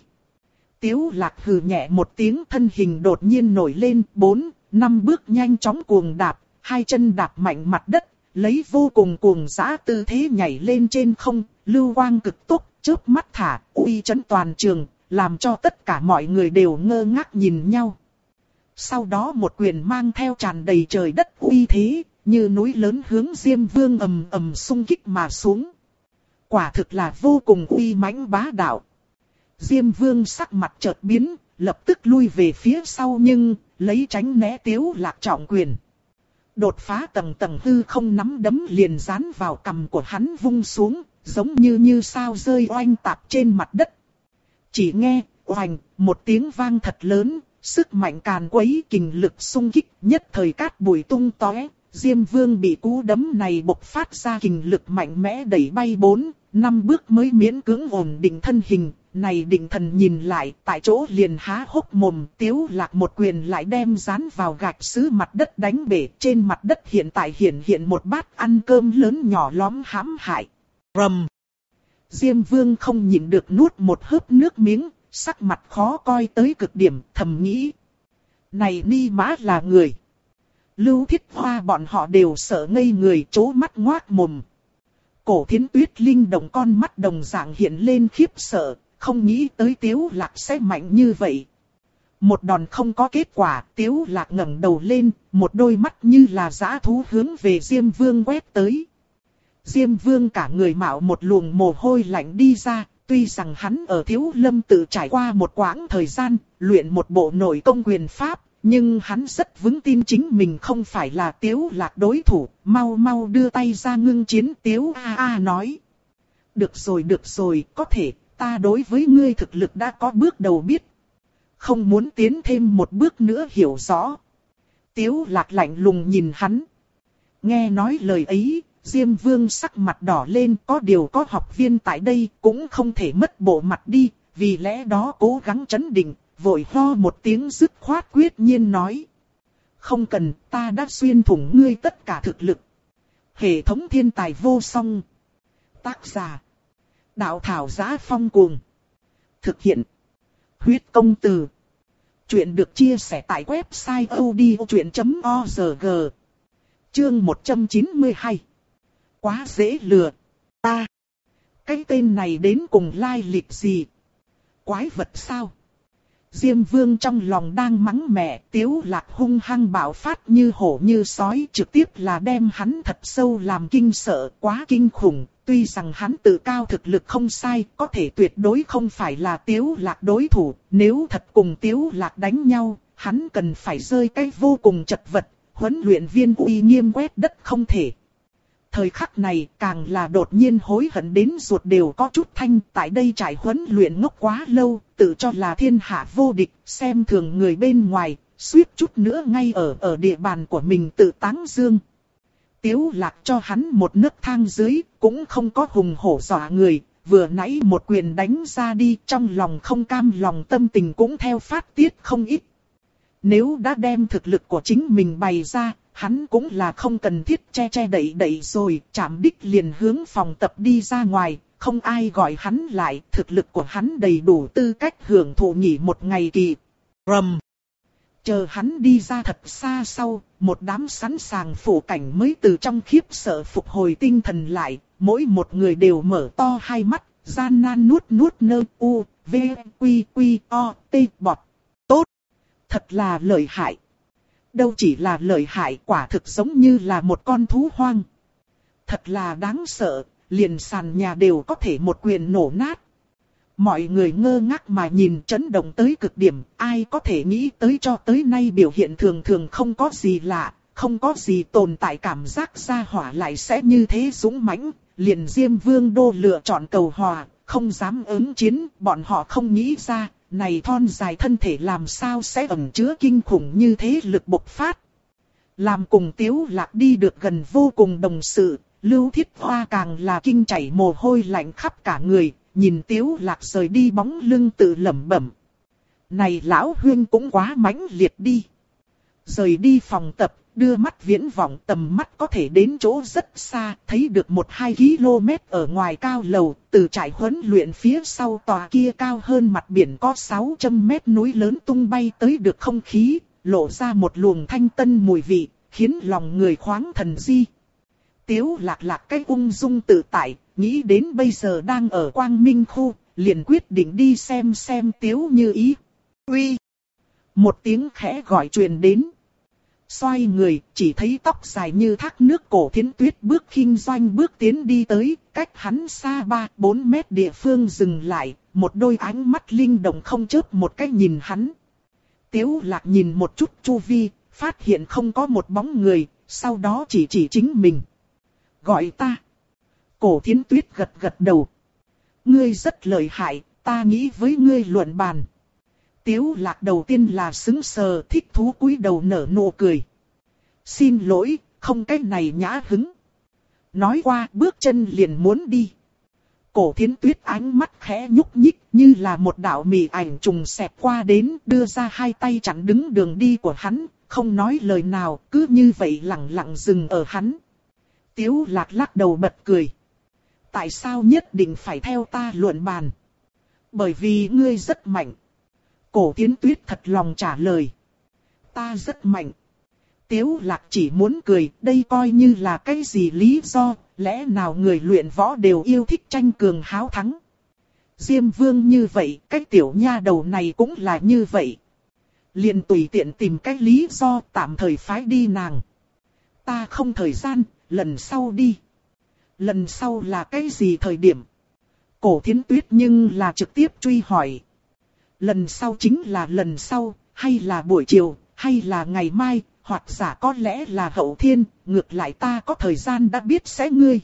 Tiếu lạc hừ nhẹ một tiếng thân hình đột nhiên nổi lên, bốn, năm bước nhanh chóng cuồng đạp, hai chân đạp mạnh mặt đất, lấy vô cùng cuồng dã tư thế nhảy lên trên không, lưu quang cực tốc, chớp mắt thả, uy chấn toàn trường, làm cho tất cả mọi người đều ngơ ngác nhìn nhau. Sau đó một quyền mang theo tràn đầy trời đất uy thế, như núi lớn hướng Diêm Vương ầm ầm xung kích mà xuống. Quả thực là vô cùng uy mãnh bá đạo. Diêm Vương sắc mặt chợt biến, lập tức lui về phía sau nhưng, lấy tránh né tiếu lạc trọng quyền. Đột phá tầng tầng hư không nắm đấm liền dán vào cầm của hắn vung xuống, giống như như sao rơi oanh tạp trên mặt đất. Chỉ nghe, oanh, một tiếng vang thật lớn, sức mạnh càn quấy kình lực sung kích nhất thời cát bụi tung tóe. Diêm vương bị cú đấm này bộc phát ra kình lực mạnh mẽ đẩy bay bốn, năm bước mới miễn cưỡng ổn định thân hình, này định thần nhìn lại, tại chỗ liền há hốc mồm, tiếu lạc một quyền lại đem dán vào gạch sứ mặt đất đánh bể, trên mặt đất hiện tại hiện hiện một bát ăn cơm lớn nhỏ lóm hãm hại. Rầm! Diêm vương không nhịn được nuốt một hớp nước miếng, sắc mặt khó coi tới cực điểm, thầm nghĩ. Này ni mã là người. Lưu thiết hoa bọn họ đều sợ ngây người chố mắt ngoác mồm. Cổ thiến tuyết linh đồng con mắt đồng dạng hiện lên khiếp sợ, không nghĩ tới tiếu lạc sẽ mạnh như vậy. Một đòn không có kết quả, tiếu lạc ngẩng đầu lên, một đôi mắt như là giã thú hướng về Diêm Vương quét tới. Diêm Vương cả người mạo một luồng mồ hôi lạnh đi ra, tuy rằng hắn ở thiếu lâm tự trải qua một quãng thời gian, luyện một bộ nội công quyền pháp, nhưng hắn rất vững tin chính mình không phải là tiếu lạc đối thủ, mau mau đưa tay ra ngưng chiến tiếu a a nói. Được rồi được rồi, có thể, ta đối với ngươi thực lực đã có bước đầu biết. Không muốn tiến thêm một bước nữa hiểu rõ. Tiếu lạc lạnh lùng nhìn hắn. Nghe nói lời ấy, Diêm Vương sắc mặt đỏ lên có điều có học viên tại đây cũng không thể mất bộ mặt đi, vì lẽ đó cố gắng chấn định, vội ho một tiếng dứt khoát quyết nhiên nói. Không cần, ta đã xuyên thủng ngươi tất cả thực lực. Hệ thống thiên tài vô song. Tác giả. Đạo thảo giá phong cuồng. Thực hiện. Huyết công từ. Chuyện được chia sẻ tại website odchuyện.org. Chương 192. Quá dễ lừa. Ta. Cái tên này đến cùng lai lịch gì? Quái vật sao? Diêm vương trong lòng đang mắng mẹ, tiếu lạc hung hăng bạo phát như hổ như sói trực tiếp là đem hắn thật sâu làm kinh sợ, quá kinh khủng. Tuy rằng hắn tự cao thực lực không sai, có thể tuyệt đối không phải là tiếu lạc đối thủ, nếu thật cùng tiếu lạc đánh nhau, hắn cần phải rơi cái vô cùng chật vật, huấn luyện viên uy nghiêm quét đất không thể. Thời khắc này càng là đột nhiên hối hận đến ruột đều có chút thanh tại đây trải huấn luyện ngốc quá lâu, tự cho là thiên hạ vô địch, xem thường người bên ngoài, suýt chút nữa ngay ở ở địa bàn của mình tự táng dương. Tiếu lạc cho hắn một nước thang dưới, cũng không có hùng hổ dọa người, vừa nãy một quyền đánh ra đi trong lòng không cam lòng tâm tình cũng theo phát tiết không ít. Nếu đã đem thực lực của chính mình bày ra, hắn cũng là không cần thiết che che đậy đậy rồi, chạm đích liền hướng phòng tập đi ra ngoài, không ai gọi hắn lại, thực lực của hắn đầy đủ tư cách hưởng thụ nghỉ một ngày kỳ. Rầm! Chờ hắn đi ra thật xa sau, một đám sẵn sàng phủ cảnh mới từ trong khiếp sợ phục hồi tinh thần lại, mỗi một người đều mở to hai mắt, gian nan nuốt nuốt nơ u, v, quy quy, o, t, bọt. Tốt! Thật là lợi hại! Đâu chỉ là lợi hại quả thực giống như là một con thú hoang. Thật là đáng sợ, liền sàn nhà đều có thể một quyền nổ nát. Mọi người ngơ ngác mà nhìn chấn động tới cực điểm, ai có thể nghĩ tới cho tới nay biểu hiện thường thường không có gì lạ, không có gì tồn tại cảm giác ra hỏa lại sẽ như thế dũng mãnh, liền Diêm Vương Đô lựa chọn cầu hòa, không dám ứng chiến, bọn họ không nghĩ ra, này thon dài thân thể làm sao sẽ ẩn chứa kinh khủng như thế lực bộc phát. Làm cùng Tiếu Lạc đi được gần vô cùng đồng sự, Lưu Thiết Hoa càng là kinh chảy mồ hôi lạnh khắp cả người, nhìn Tiếu Lạc rời đi bóng lưng tự lẩm bẩm. Này lão huyên cũng quá mãnh liệt đi. Rời đi phòng tập, đưa mắt viễn vọng tầm mắt có thể đến chỗ rất xa, thấy được một hai km ở ngoài cao lầu, từ trại huấn luyện phía sau tòa kia cao hơn mặt biển có 600 mét núi lớn tung bay tới được không khí, lộ ra một luồng thanh tân mùi vị, khiến lòng người khoáng thần di. Tiếu lạc lạc cái ung dung tự tại, nghĩ đến bây giờ đang ở quang minh khu, liền quyết định đi xem xem tiếu như ý. Uy! Một tiếng khẽ gọi truyền đến. Xoay người, chỉ thấy tóc dài như thác nước cổ thiến tuyết bước khinh doanh bước tiến đi tới, cách hắn xa 3-4 mét địa phương dừng lại, một đôi ánh mắt linh động không chớp một cách nhìn hắn. Tiếu lạc nhìn một chút chu vi, phát hiện không có một bóng người, sau đó chỉ chỉ chính mình. Gọi ta. Cổ thiến tuyết gật gật đầu. Ngươi rất lợi hại, ta nghĩ với ngươi luận bàn. Tiếu lạc đầu tiên là xứng sờ thích thú cúi đầu nở nụ cười. Xin lỗi, không cái này nhã hứng. Nói qua bước chân liền muốn đi. Cổ thiến tuyết ánh mắt khẽ nhúc nhích như là một đạo mì ảnh trùng xẹt qua đến đưa ra hai tay chặn đứng đường đi của hắn, không nói lời nào cứ như vậy lặng lặng dừng ở hắn. Tiếu lạc lắc đầu bật cười. Tại sao nhất định phải theo ta luận bàn? Bởi vì ngươi rất mạnh. Cổ tiến tuyết thật lòng trả lời. Ta rất mạnh. Tiếu lạc chỉ muốn cười, đây coi như là cái gì lý do, lẽ nào người luyện võ đều yêu thích tranh cường háo thắng. Diêm vương như vậy, cái tiểu nha đầu này cũng là như vậy. liền tùy tiện tìm cái lý do tạm thời phái đi nàng. Ta không thời gian, lần sau đi. Lần sau là cái gì thời điểm? Cổ thiến tuyết nhưng là trực tiếp truy hỏi. Lần sau chính là lần sau, hay là buổi chiều, hay là ngày mai, hoặc giả có lẽ là hậu thiên, ngược lại ta có thời gian đã biết sẽ ngươi.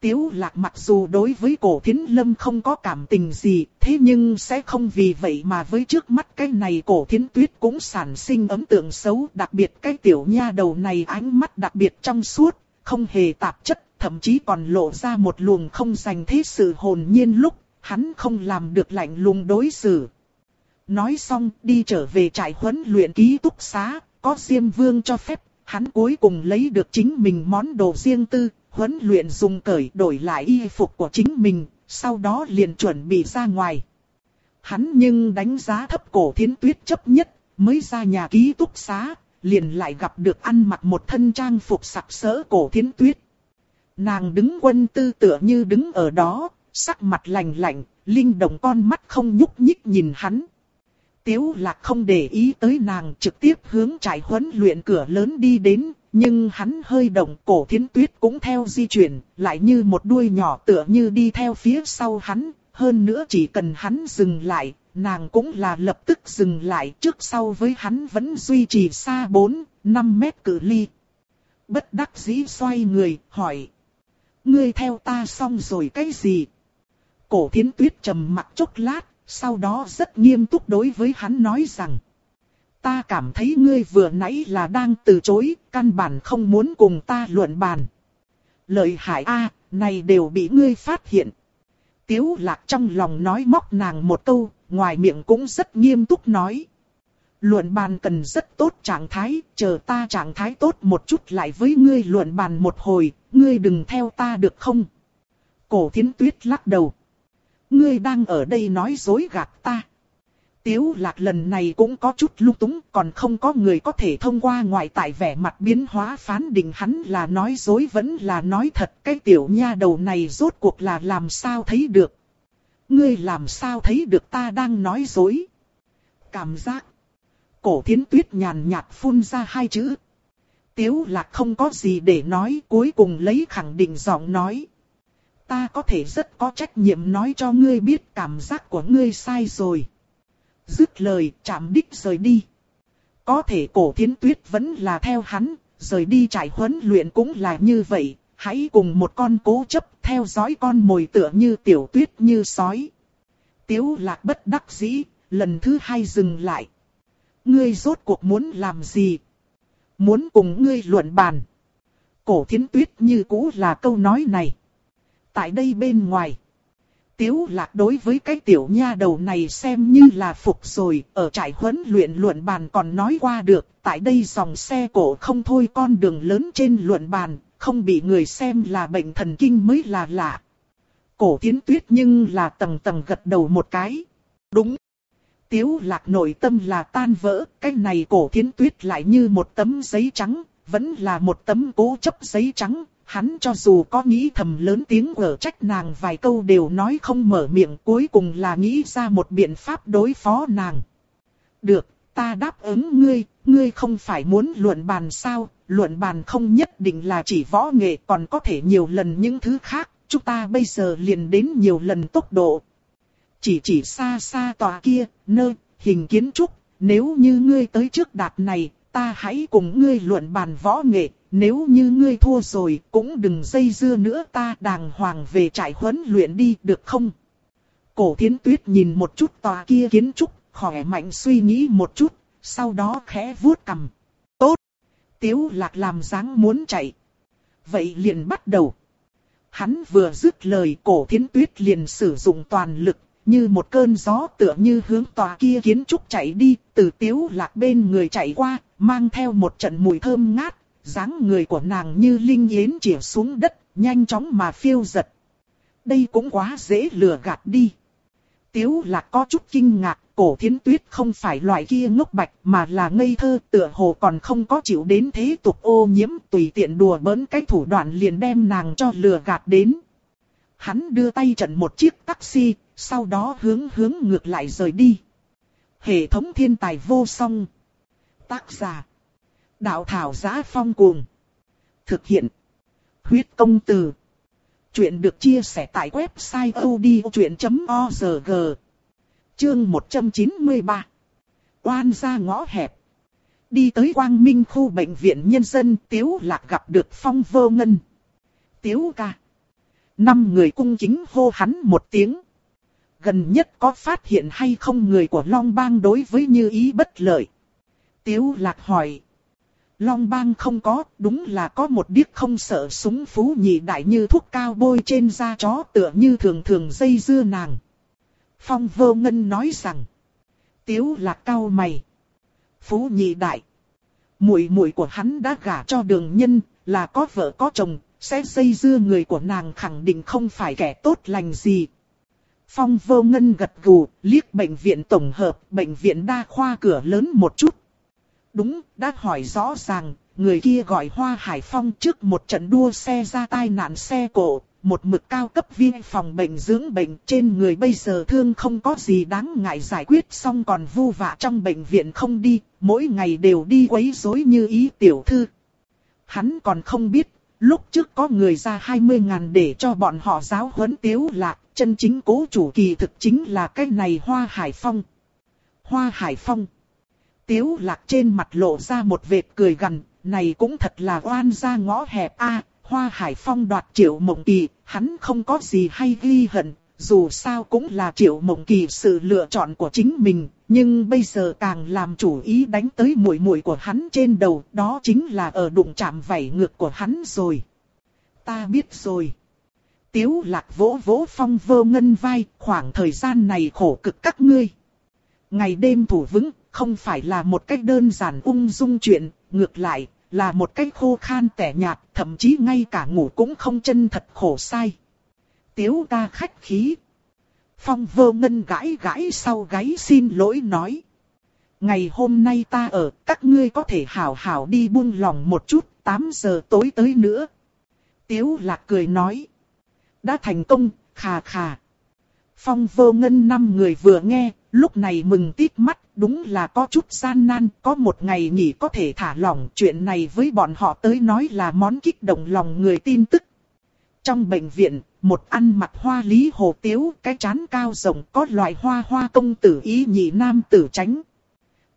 Tiếu lạc mặc dù đối với cổ thiến lâm không có cảm tình gì, thế nhưng sẽ không vì vậy mà với trước mắt cái này cổ thiến tuyết cũng sản sinh ấn tượng xấu. Đặc biệt cái tiểu nha đầu này ánh mắt đặc biệt trong suốt, không hề tạp chất, thậm chí còn lộ ra một luồng không dành thế sự hồn nhiên lúc, hắn không làm được lạnh lùng đối xử. Nói xong đi trở về trại huấn luyện ký túc xá, có Diêm Vương cho phép, hắn cuối cùng lấy được chính mình món đồ riêng tư, huấn luyện dùng cởi đổi lại y phục của chính mình, sau đó liền chuẩn bị ra ngoài. Hắn nhưng đánh giá thấp cổ thiến tuyết chấp nhất, mới ra nhà ký túc xá, liền lại gặp được ăn mặc một thân trang phục sặc sỡ cổ thiến tuyết. Nàng đứng quân tư tựa như đứng ở đó, sắc mặt lạnh lạnh, linh động con mắt không nhúc nhích nhìn hắn. Tiếu lạc không để ý tới nàng trực tiếp hướng trại huấn luyện cửa lớn đi đến, nhưng hắn hơi động cổ thiến tuyết cũng theo di chuyển, lại như một đuôi nhỏ tựa như đi theo phía sau hắn, hơn nữa chỉ cần hắn dừng lại, nàng cũng là lập tức dừng lại trước sau với hắn vẫn duy trì xa 4, 5 mét cự ly. Bất đắc dĩ xoay người, hỏi. Ngươi theo ta xong rồi cái gì? Cổ thiến tuyết trầm mặt chốc lát, sau đó rất nghiêm túc đối với hắn nói rằng. Ta cảm thấy ngươi vừa nãy là đang từ chối, căn bản không muốn cùng ta luận bàn. Lợi hại a, này đều bị ngươi phát hiện. Tiếu lạc trong lòng nói móc nàng một câu, ngoài miệng cũng rất nghiêm túc nói. Luận bàn cần rất tốt trạng thái, chờ ta trạng thái tốt một chút lại với ngươi luận bàn một hồi, ngươi đừng theo ta được không? Cổ thiến tuyết lắc đầu. Ngươi đang ở đây nói dối gạt ta. Tiếu lạc lần này cũng có chút lung túng, còn không có người có thể thông qua ngoại tại vẻ mặt biến hóa phán định hắn là nói dối vẫn là nói thật. Cái tiểu nha đầu này rốt cuộc là làm sao thấy được. Ngươi làm sao thấy được ta đang nói dối. Cảm giác. Cổ thiến tuyết nhàn nhạt phun ra hai chữ. Tiếu lạc không có gì để nói cuối cùng lấy khẳng định giọng nói ta có thể rất có trách nhiệm nói cho ngươi biết cảm giác của ngươi sai rồi. Dứt lời, chạm đích rời đi. Có thể cổ thiến tuyết vẫn là theo hắn, rời đi trải huấn luyện cũng là như vậy, hãy cùng một con cố chấp theo dõi con mồi tựa như tiểu tuyết như sói. Tiếu lạc bất đắc dĩ, lần thứ hai dừng lại. Ngươi rốt cuộc muốn làm gì? Muốn cùng ngươi luận bàn. Cổ thiến tuyết như cũ là câu nói này. Tại đây bên ngoài. Tiếu lạc đối với cái tiểu nha đầu này xem như là phục rồi, ở trại huấn luyện luận bàn còn nói qua được, tại đây dòng xe cổ không thôi con đường lớn trên luận bàn, không bị người xem là bệnh thần kinh mới là lạ. Cổ tiến tuyết nhưng là tầng tầng gật đầu một cái. Đúng. Tiếu lạc nội tâm là tan vỡ, cái này cổ thiến tuyết lại như một tấm giấy trắng, vẫn là một tấm cố chấp giấy trắng, hắn cho dù có nghĩ thầm lớn tiếng ở trách nàng vài câu đều nói không mở miệng cuối cùng là nghĩ ra một biện pháp đối phó nàng. Được, ta đáp ứng ngươi, ngươi không phải muốn luận bàn sao, luận bàn không nhất định là chỉ võ nghệ còn có thể nhiều lần những thứ khác, chúng ta bây giờ liền đến nhiều lần tốc độ. Chỉ chỉ xa xa tòa kia, nơi, hình kiến trúc, nếu như ngươi tới trước đạt này, ta hãy cùng ngươi luận bàn võ nghệ, nếu như ngươi thua rồi cũng đừng dây dưa nữa ta đàng hoàng về trại huấn luyện đi được không? Cổ thiến tuyết nhìn một chút tòa kia kiến trúc, khỏe mạnh suy nghĩ một chút, sau đó khẽ vuốt cầm. Tốt! Tiếu lạc làm dáng muốn chạy. Vậy liền bắt đầu. Hắn vừa dứt lời cổ thiến tuyết liền sử dụng toàn lực, như một cơn gió tựa như hướng tòa kia kiến trúc chạy đi, từ tiếu lạc bên người chạy qua, mang theo một trận mùi thơm ngát, dáng người của nàng như linh yến chìa xuống đất, nhanh chóng mà phiêu giật. Đây cũng quá dễ lừa gạt đi. Tiếu lạc có chút kinh ngạc, cổ thiến tuyết không phải loại kia ngốc bạch mà là ngây thơ tựa hồ còn không có chịu đến thế tục ô nhiễm tùy tiện đùa bỡn cái thủ đoạn liền đem nàng cho lừa gạt đến. Hắn đưa tay trận một chiếc taxi, sau đó hướng hướng ngược lại rời đi. Hệ thống thiên tài vô song. Tác giả. Đạo thảo giá phong cuồng. Thực hiện. Huyết công từ. Chuyện được chia sẻ tại website odchuyện.org. Chương 193. Oan ra ngõ hẹp. Đi tới quang minh khu bệnh viện nhân dân, Tiếu Lạc gặp được Phong Vô Ngân. Tiếu ca. Năm người cung kính hô hắn một tiếng. Gần nhất có phát hiện hay không người của Long Bang đối với như ý bất lợi. Tiếu Lạc hỏi. Long bang không có, đúng là có một điếc không sợ súng phú nhị đại như thuốc cao bôi trên da chó tựa như thường thường dây dưa nàng. Phong vô ngân nói rằng, tiếu là cao mày. Phú nhị đại, muội muội của hắn đã gả cho đường nhân, là có vợ có chồng, sẽ dây dưa người của nàng khẳng định không phải kẻ tốt lành gì. Phong vô ngân gật gù, liếc bệnh viện tổng hợp, bệnh viện đa khoa cửa lớn một chút. Đúng, đã hỏi rõ ràng, người kia gọi Hoa Hải Phong trước một trận đua xe ra tai nạn xe cổ, một mực cao cấp viên phòng bệnh dưỡng bệnh trên người bây giờ thương không có gì đáng ngại giải quyết xong còn vu vạ trong bệnh viện không đi, mỗi ngày đều đi quấy rối như ý tiểu thư. Hắn còn không biết, lúc trước có người ra 20 ngàn để cho bọn họ giáo huấn tiếu lạc, chân chính cố chủ kỳ thực chính là cái này Hoa Hải Phong. Hoa Hải Phong Tiếu lạc trên mặt lộ ra một vệt cười gần, này cũng thật là oan ra ngõ hẹp a Hoa Hải Phong đoạt triệu mộng kỳ, hắn không có gì hay ghi hận, dù sao cũng là triệu mộng kỳ sự lựa chọn của chính mình, nhưng bây giờ càng làm chủ ý đánh tới mũi mũi của hắn trên đầu, đó chính là ở đụng chạm vảy ngược của hắn rồi. Ta biết rồi. Tiếu lạc vỗ vỗ phong vơ ngân vai, khoảng thời gian này khổ cực các ngươi. Ngày đêm thủ vững, không phải là một cách đơn giản ung dung chuyện, ngược lại, là một cách khô khan tẻ nhạt, thậm chí ngay cả ngủ cũng không chân thật khổ sai. Tiếu ta khách khí. Phong vơ ngân gãi gãi sau gáy xin lỗi nói. Ngày hôm nay ta ở, các ngươi có thể hảo hảo đi buông lòng một chút, 8 giờ tối tới nữa. Tiếu lạc cười nói. Đã thành công, khà khà. Phong vô ngân năm người vừa nghe, lúc này mừng tít mắt, đúng là có chút gian nan, có một ngày nghỉ có thể thả lỏng chuyện này với bọn họ tới nói là món kích động lòng người tin tức. trong bệnh viện, một ăn mặc hoa lý hồ tiếu, cái chán cao rộng có loại hoa hoa công tử ý nhị nam tử tránh.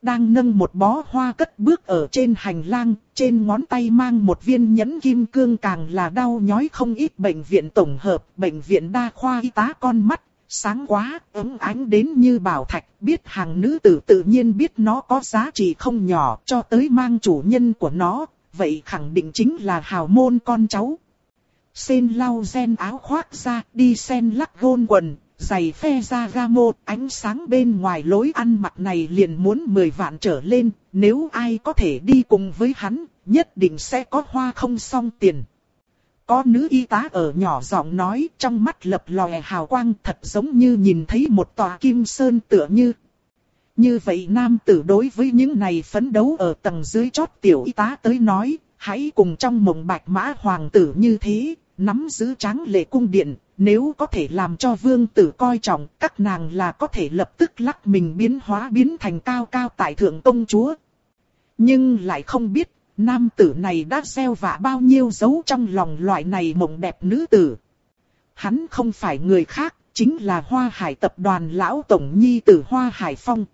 Đang nâng một bó hoa cất bước ở trên hành lang, trên ngón tay mang một viên nhẫn kim cương càng là đau nhói không ít bệnh viện tổng hợp, bệnh viện đa khoa y tá con mắt, sáng quá, ấm ánh đến như bảo thạch, biết hàng nữ tử tự nhiên biết nó có giá trị không nhỏ cho tới mang chủ nhân của nó, vậy khẳng định chính là hào môn con cháu. Xên lau gen áo khoác ra, đi sen lắc gôn quần, giày phe ra ga một ánh sáng bên ngoài lối ăn mặc này liền muốn 10 vạn trở lên, nếu ai có thể đi cùng với hắn, nhất định sẽ có hoa không xong tiền. Có nữ y tá ở nhỏ giọng nói trong mắt lập lòe hào quang thật giống như nhìn thấy một tòa kim sơn tựa như. Như vậy nam tử đối với những này phấn đấu ở tầng dưới chót tiểu y tá tới nói, hãy cùng trong mộng bạch mã hoàng tử như thế, nắm giữ tráng lệ cung điện, nếu có thể làm cho vương tử coi trọng, các nàng là có thể lập tức lắc mình biến hóa biến thành cao cao tại thượng công chúa. Nhưng lại không biết, nam tử này đã gieo vạ bao nhiêu dấu trong lòng loại này mộng đẹp nữ tử. Hắn không phải người khác, chính là Hoa Hải tập đoàn lão tổng nhi tử Hoa Hải Phong.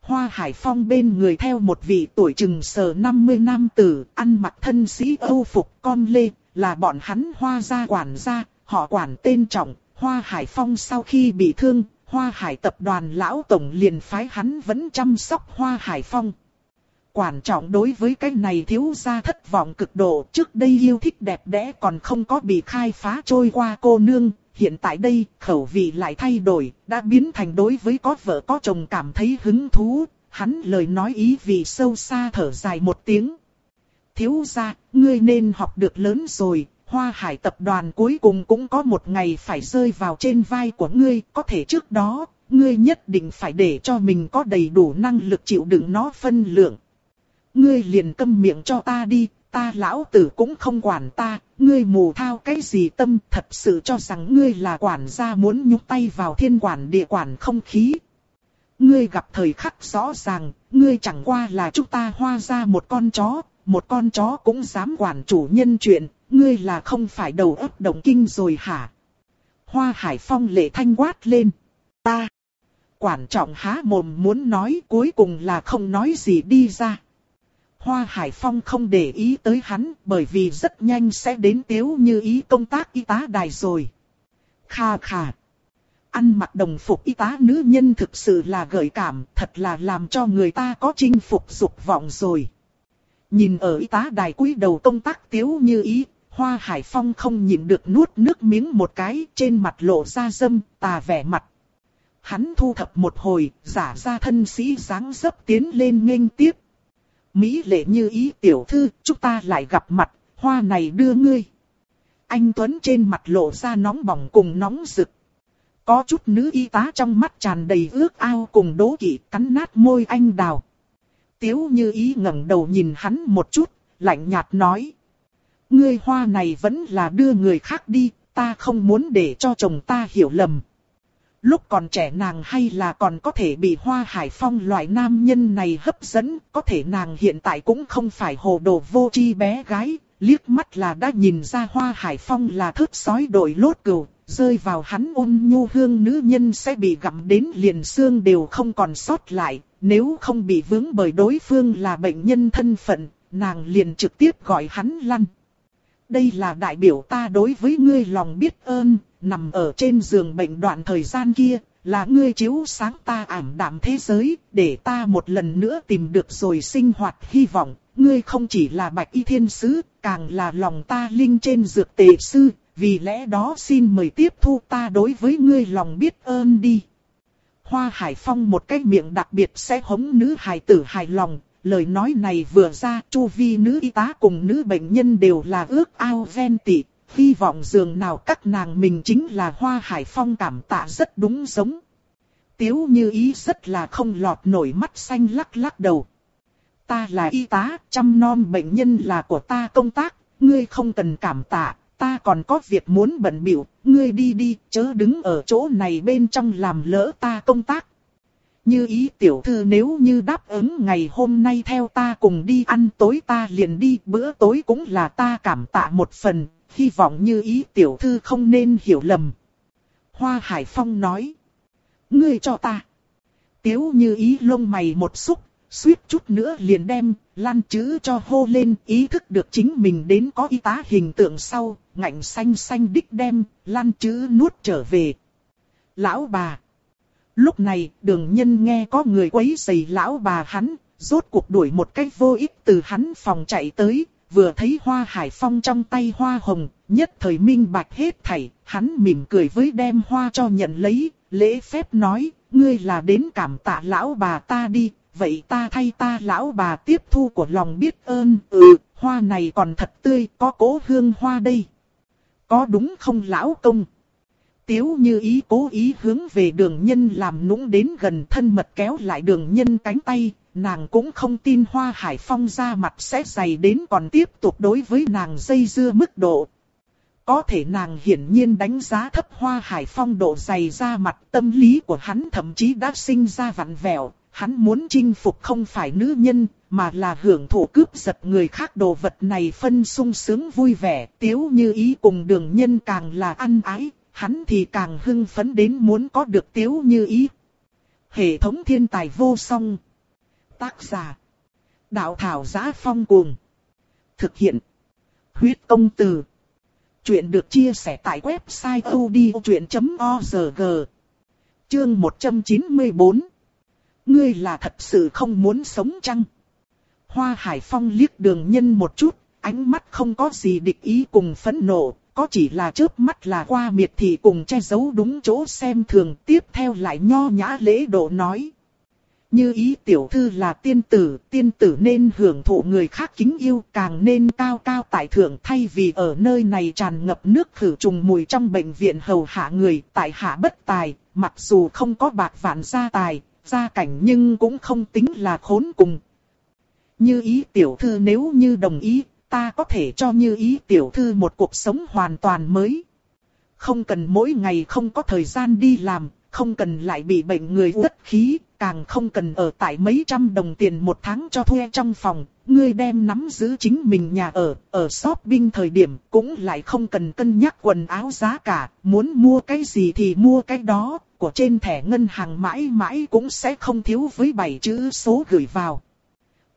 Hoa Hải Phong bên người theo một vị tuổi chừng sờ 50 nam tử, ăn mặc thân sĩ âu phục con lê, là bọn hắn hoa gia quản gia, họ quản tên trọng, Hoa Hải Phong sau khi bị thương, Hoa Hải tập đoàn lão tổng liền phái hắn vẫn chăm sóc Hoa Hải Phong. Quản trọng đối với cái này thiếu gia thất vọng cực độ, trước đây yêu thích đẹp đẽ còn không có bị khai phá trôi qua cô nương, hiện tại đây khẩu vị lại thay đổi, đã biến thành đối với có vợ có chồng cảm thấy hứng thú, hắn lời nói ý vì sâu xa thở dài một tiếng. Thiếu gia, ngươi nên học được lớn rồi, Hoa Hải tập đoàn cuối cùng cũng có một ngày phải rơi vào trên vai của ngươi, có thể trước đó, ngươi nhất định phải để cho mình có đầy đủ năng lực chịu đựng nó phân lượng. Ngươi liền câm miệng cho ta đi, ta lão tử cũng không quản ta, ngươi mù thao cái gì tâm thật sự cho rằng ngươi là quản gia muốn nhúc tay vào thiên quản địa quản không khí. Ngươi gặp thời khắc rõ ràng, ngươi chẳng qua là chúng ta hoa ra một con chó, một con chó cũng dám quản chủ nhân chuyện, ngươi là không phải đầu óc động kinh rồi hả? Hoa Hải Phong lệ thanh quát lên. Ta. Quản trọng há mồm muốn nói cuối cùng là không nói gì đi ra. Hoa Hải Phong không để ý tới hắn bởi vì rất nhanh sẽ đến tiếu như ý công tác y tá đài rồi. Kha kha. Ăn mặc đồng phục y tá nữ nhân thực sự là gợi cảm, thật là làm cho người ta có chinh phục dục vọng rồi. Nhìn ở y tá đài cúi đầu công tác tiếu như ý, Hoa Hải Phong không nhịn được nuốt nước miếng một cái trên mặt lộ ra dâm, tà vẻ mặt. Hắn thu thập một hồi, giả ra thân sĩ dáng dấp tiến lên nghênh tiếp. Mỹ lệ như ý tiểu thư, chúng ta lại gặp mặt, hoa này đưa ngươi. Anh Tuấn trên mặt lộ ra nóng bỏng cùng nóng rực. Có chút nữ y tá trong mắt tràn đầy ước ao cùng đố kỵ cắn nát môi anh đào. Tiếu như ý ngẩng đầu nhìn hắn một chút, lạnh nhạt nói. Ngươi hoa này vẫn là đưa người khác đi, ta không muốn để cho chồng ta hiểu lầm. Lúc còn trẻ nàng hay là còn có thể bị hoa hải phong loại nam nhân này hấp dẫn, có thể nàng hiện tại cũng không phải hồ đồ vô chi bé gái, liếc mắt là đã nhìn ra hoa hải phong là thớt sói đội lốt cừu, rơi vào hắn ôn nhu hương nữ nhân sẽ bị gặm đến liền xương đều không còn sót lại, nếu không bị vướng bởi đối phương là bệnh nhân thân phận, nàng liền trực tiếp gọi hắn lăn. Đây là đại biểu ta đối với ngươi lòng biết ơn, nằm ở trên giường bệnh đoạn thời gian kia, là ngươi chiếu sáng ta ảm đạm thế giới, để ta một lần nữa tìm được rồi sinh hoạt hy vọng. Ngươi không chỉ là bạch y thiên sứ, càng là lòng ta linh trên dược tề sư, vì lẽ đó xin mời tiếp thu ta đối với ngươi lòng biết ơn đi. Hoa Hải Phong một cái miệng đặc biệt sẽ hống nữ hài tử hài lòng, lời nói này vừa ra chu vi nữ y tá cùng nữ bệnh nhân đều là ước ao ven tị, hy vọng dường nào các nàng mình chính là Hoa Hải Phong cảm tạ rất đúng giống. Tiếu như ý rất là không lọt nổi mắt xanh lắc lắc đầu. Ta là y tá, chăm nom bệnh nhân là của ta công tác, ngươi không cần cảm tạ, ta còn có việc muốn bận biểu, ngươi đi đi, chớ đứng ở chỗ này bên trong làm lỡ ta công tác. Như ý tiểu thư nếu như đáp ứng ngày hôm nay theo ta cùng đi ăn tối ta liền đi, bữa tối cũng là ta cảm tạ một phần, hy vọng như ý tiểu thư không nên hiểu lầm. Hoa Hải Phong nói. Ngươi cho ta. Tiếu như ý lông mày một xúc, suýt chút nữa liền đem, lan chữ cho hô lên ý thức được chính mình đến có y tá hình tượng sau, ngạnh xanh xanh đích đem, lan chữ nuốt trở về. Lão bà. Lúc này, đường nhân nghe có người quấy giày lão bà hắn, rốt cuộc đuổi một cách vô ích từ hắn phòng chạy tới, vừa thấy hoa hải phong trong tay hoa hồng, nhất thời minh bạch hết thảy, hắn mỉm cười với đem hoa cho nhận lấy, lễ phép nói, ngươi là đến cảm tạ lão bà ta đi, vậy ta thay ta lão bà tiếp thu của lòng biết ơn, ừ, hoa này còn thật tươi, có cố hương hoa đây. Có đúng không lão công? Tiếu như ý cố ý hướng về đường nhân làm nũng đến gần thân mật kéo lại đường nhân cánh tay, nàng cũng không tin hoa hải phong ra mặt sẽ dày đến còn tiếp tục đối với nàng dây dưa mức độ. Có thể nàng hiển nhiên đánh giá thấp hoa hải phong độ dày ra mặt tâm lý của hắn thậm chí đã sinh ra vặn vẹo. Hắn muốn chinh phục không phải nữ nhân, mà là hưởng thụ cướp giật người khác đồ vật này phân sung sướng vui vẻ. Tiếu như ý cùng đường nhân càng là ăn ái, hắn thì càng hưng phấn đến muốn có được tiếu như ý. Hệ thống thiên tài vô song. Tác giả. Đạo thảo giá phong cuồng. Thực hiện. Huyết công từ. Chuyện được chia sẻ tại website odchuyện.org. Chương 194. Ngươi là thật sự không muốn sống chăng? Hoa Hải Phong liếc đường nhân một chút, ánh mắt không có gì địch ý cùng phẫn nộ, có chỉ là chớp mắt là qua miệt thị cùng che giấu đúng chỗ xem thường tiếp theo lại nho nhã lễ độ nói. Như ý tiểu thư là tiên tử, tiên tử nên hưởng thụ người khác kính yêu càng nên cao cao tại thượng thay vì ở nơi này tràn ngập nước khử trùng mùi trong bệnh viện hầu hạ người tại hạ bất tài, mặc dù không có bạc vạn gia tài, gia cảnh nhưng cũng không tính là khốn cùng. Như ý tiểu thư nếu như đồng ý, ta có thể cho như ý tiểu thư một cuộc sống hoàn toàn mới. Không cần mỗi ngày không có thời gian đi làm, không cần lại bị bệnh người uất khí, càng không cần ở tại mấy trăm đồng tiền một tháng cho thuê trong phòng, ngươi đem nắm giữ chính mình nhà ở, ở shopping thời điểm cũng lại không cần cân nhắc quần áo giá cả, muốn mua cái gì thì mua cái đó, của trên thẻ ngân hàng mãi mãi cũng sẽ không thiếu với bảy chữ số gửi vào.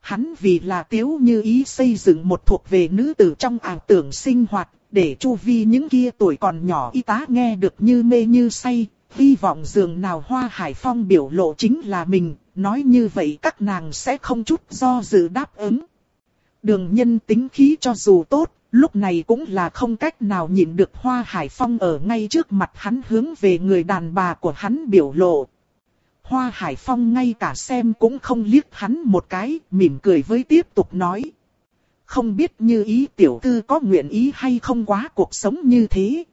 Hắn vì là tiếu như ý xây dựng một thuộc về nữ tử trong ảo tưởng sinh hoạt, để chu vi những kia tuổi còn nhỏ y tá nghe được như mê như say, hy vọng dường nào Hoa Hải Phong biểu lộ chính là mình, nói như vậy các nàng sẽ không chút do dự đáp ứng. Đường nhân tính khí cho dù tốt, lúc này cũng là không cách nào nhịn được Hoa Hải Phong ở ngay trước mặt hắn hướng về người đàn bà của hắn biểu lộ. Hoa Hải Phong ngay cả xem cũng không liếc hắn một cái, mỉm cười với tiếp tục nói. Không biết như ý tiểu thư có nguyện ý hay không quá cuộc sống như thế.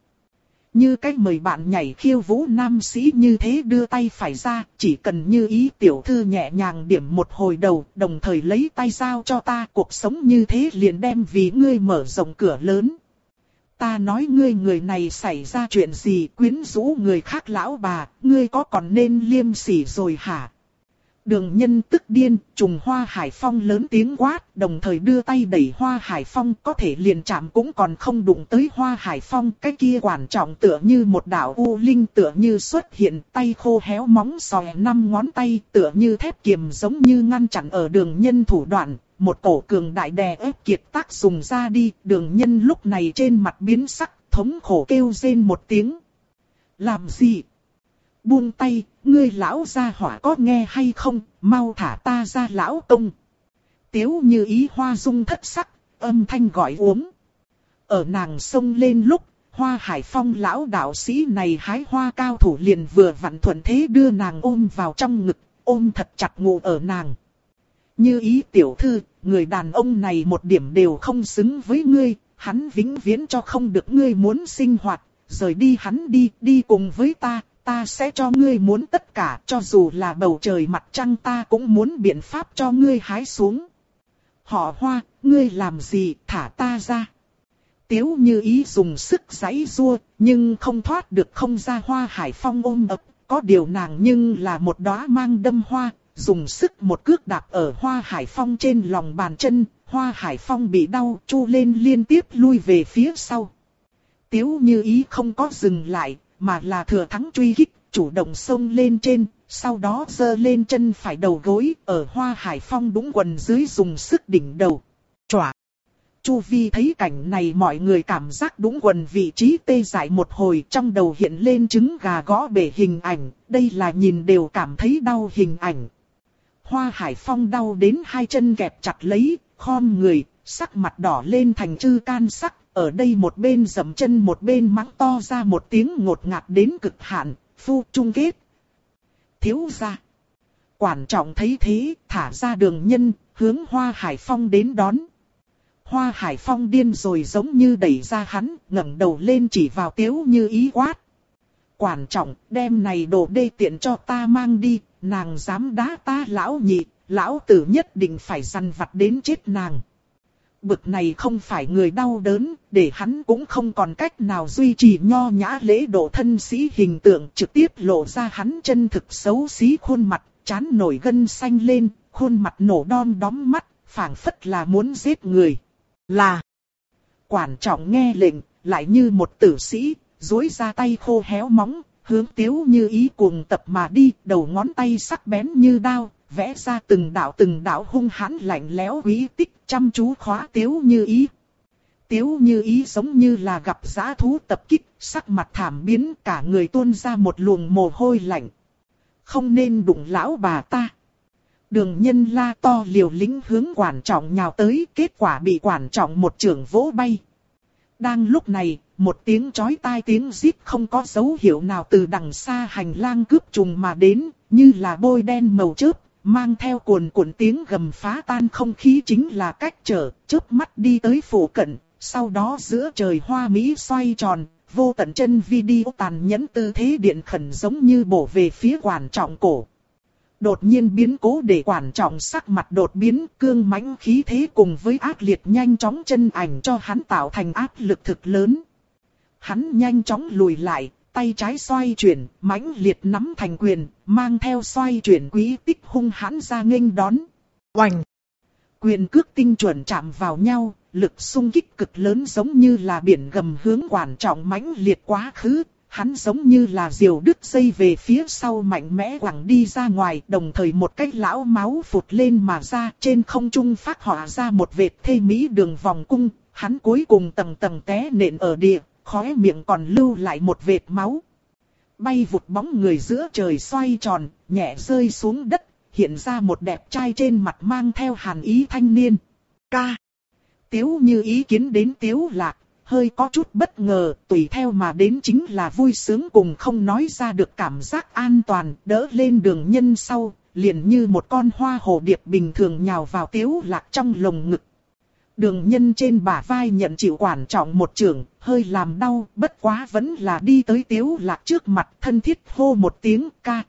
Như cách mời bạn nhảy khiêu vũ nam sĩ như thế đưa tay phải ra, chỉ cần như ý tiểu thư nhẹ nhàng điểm một hồi đầu, đồng thời lấy tay giao cho ta, cuộc sống như thế liền đem vì ngươi mở rộng cửa lớn. Ta nói ngươi người này xảy ra chuyện gì quyến rũ người khác lão bà, ngươi có còn nên liêm sỉ rồi hả? Đường nhân tức điên, trùng hoa hải phong lớn tiếng quát, đồng thời đưa tay đẩy hoa hải phong có thể liền chạm cũng còn không đụng tới hoa hải phong. Cái kia quan trọng tựa như một đạo u linh tựa như xuất hiện tay khô héo móng sòe năm ngón tay tựa như thép kiềm giống như ngăn chặn ở đường nhân thủ đoạn. Một cổ cường đại đè ép kiệt tác dùng ra đi, đường nhân lúc này trên mặt biến sắc, thống khổ kêu rên một tiếng. Làm gì? Buông tay, ngươi lão gia hỏa có nghe hay không, mau thả ta ra lão công. Tiếu như ý hoa dung thất sắc, âm thanh gọi uống. Ở nàng sông lên lúc, hoa hải phong lão đạo sĩ này hái hoa cao thủ liền vừa vặn thuận thế đưa nàng ôm vào trong ngực, ôm thật chặt ngủ ở nàng. Như ý tiểu thư, người đàn ông này một điểm đều không xứng với ngươi, hắn vĩnh viễn cho không được ngươi muốn sinh hoạt, rời đi hắn đi, đi cùng với ta, ta sẽ cho ngươi muốn tất cả, cho dù là bầu trời mặt trăng ta cũng muốn biện pháp cho ngươi hái xuống. Họ hoa, ngươi làm gì, thả ta ra. Tiếu như ý dùng sức giãy rua, nhưng không thoát được không ra hoa hải phong ôm ập, có điều nàng nhưng là một đóa mang đâm hoa, dùng sức một cước đạp ở hoa hải phong trên lòng bàn chân, hoa hải phong bị đau chu lên liên tiếp lui về phía sau. Tiếu như ý không có dừng lại, mà là thừa thắng truy kích, chủ động xông lên trên, sau đó giơ lên chân phải đầu gối, ở hoa hải phong đúng quần dưới dùng sức đỉnh đầu. Chỏa! Chu Vi thấy cảnh này mọi người cảm giác đúng quần vị trí tê dại một hồi trong đầu hiện lên trứng gà gõ bể hình ảnh, đây là nhìn đều cảm thấy đau hình ảnh. Hoa Hải Phong đau đến hai chân kẹp chặt lấy, khom người, sắc mặt đỏ lên thành chư can sắc, ở đây một bên dầm chân một bên mắng to ra một tiếng ngột ngạt đến cực hạn, phu trung kết. Thiếu ra. Quản trọng thấy thế, thả ra đường nhân, hướng Hoa Hải Phong đến đón. Hoa Hải Phong điên rồi giống như đẩy ra hắn, ngẩng đầu lên chỉ vào tiếu như ý quát. Quản trọng, đem này đồ đê tiện cho ta mang đi, nàng dám đá ta lão nhị, lão tử nhất định phải săn vặt đến chết nàng. Bực này không phải người đau đớn, để hắn cũng không còn cách nào duy trì nho nhã lễ độ thân sĩ hình tượng trực tiếp lộ ra hắn chân thực xấu xí khuôn mặt, chán nổi gân xanh lên, khuôn mặt nổ đom đóm mắt, phảng phất là muốn giết người. Là quản trọng nghe lệnh, lại như một tử sĩ, duỗi ra tay khô héo móng, hướng tiếu như ý cuồng tập mà đi, đầu ngón tay sắc bén như đao, vẽ ra từng đạo từng đạo hung hãn lạnh lẽo quý tích chăm chú khóa tiếu như ý. Tiếu như ý giống như là gặp giã thú tập kích, sắc mặt thảm biến cả người tuôn ra một luồng mồ hôi lạnh. Không nên đụng lão bà ta. Đường nhân la to liều lính hướng quản trọng nhào tới, kết quả bị quản trọng một trường vỗ bay. Đang lúc này, một tiếng chói tai tiếng rít không có dấu hiệu nào từ đằng xa hành lang cướp trùng mà đến, như là bôi đen màu chớp, mang theo cuồn cuộn tiếng gầm phá tan không khí chính là cách trở, chớp mắt đi tới phủ cận, sau đó giữa trời hoa mỹ xoay tròn, vô tận chân video tàn nhẫn tư thế điện khẩn giống như bổ về phía quản trọng cổ. Đột nhiên biến cố để quản trọng sắc mặt đột biến cương mãnh khí thế cùng với ác liệt nhanh chóng chân ảnh cho hắn tạo thành áp lực thực lớn. Hắn nhanh chóng lùi lại, tay trái xoay chuyển, mãnh liệt nắm thành quyền, mang theo xoay chuyển quý tích hung hãn ra nghênh đón. Oành! Quyền cước tinh chuẩn chạm vào nhau, lực xung kích cực lớn giống như là biển gầm hướng quản trọng mãnh liệt quá khứ, hắn giống như là diều đứt dây về phía sau mạnh mẽ quẳng đi ra ngoài, đồng thời một cái lão máu phụt lên mà ra, trên không trung phát họa ra một vệt thê mỹ đường vòng cung, hắn cuối cùng tầng tầng té nện ở địa, khóe miệng còn lưu lại một vệt máu. Bay vụt bóng người giữa trời xoay tròn, nhẹ rơi xuống đất, hiện ra một đẹp trai trên mặt mang theo hàn ý thanh niên. Ca. Tiếu như ý kiến đến tiếu lạc, hơi có chút bất ngờ, tùy theo mà đến chính là vui sướng cùng không nói ra được cảm giác an toàn, đỡ lên đường nhân sau, liền như một con hoa hồ điệp bình thường nhào vào tiếu lạc trong lồng ngực. Đường nhân trên bả vai nhận chịu quản trọng một trường, hơi làm đau, bất quá vẫn là đi tới tiếu lạc trước mặt thân thiết hô một tiếng ca.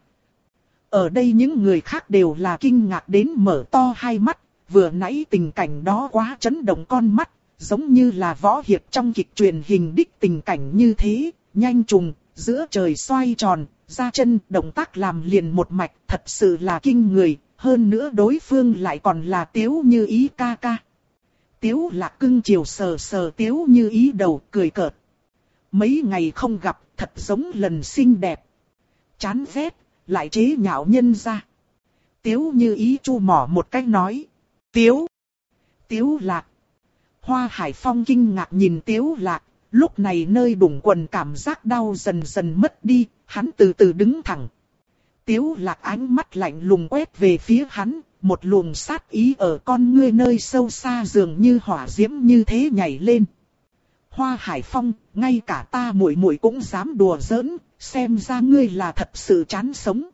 Ở đây những người khác đều là kinh ngạc đến mở to hai mắt, vừa nãy tình cảnh đó quá chấn động con mắt, giống như là võ hiệp trong kịch truyền hình đích tình cảnh như thế, nhanh trùng, giữa trời xoay tròn, ra chân, động tác làm liền một mạch, thật sự là kinh người, hơn nữa đối phương lại còn là tiếu như ý ca ca. Tiếu lạc cưng chiều sờ sờ tiếu như ý đầu cười cợt. Mấy ngày không gặp thật giống lần xinh đẹp. Chán ghét, lại chế nhạo nhân ra. Tiếu như ý chu mỏ một cách nói. Tiếu. Tiếu lạc. Hoa Hải Phong kinh ngạc nhìn Tiếu lạc. Lúc này nơi đụng quần cảm giác đau dần dần mất đi. Hắn từ từ đứng thẳng. Tiếu lạc ánh mắt lạnh lùng quét về phía hắn, một luồng sát ý ở con ngươi nơi sâu xa dường như hỏa diễm như thế nhảy lên. Hoa Hải Phong, ngay cả ta muội muội cũng dám đùa giỡn, xem ra ngươi là thật sự chán sống.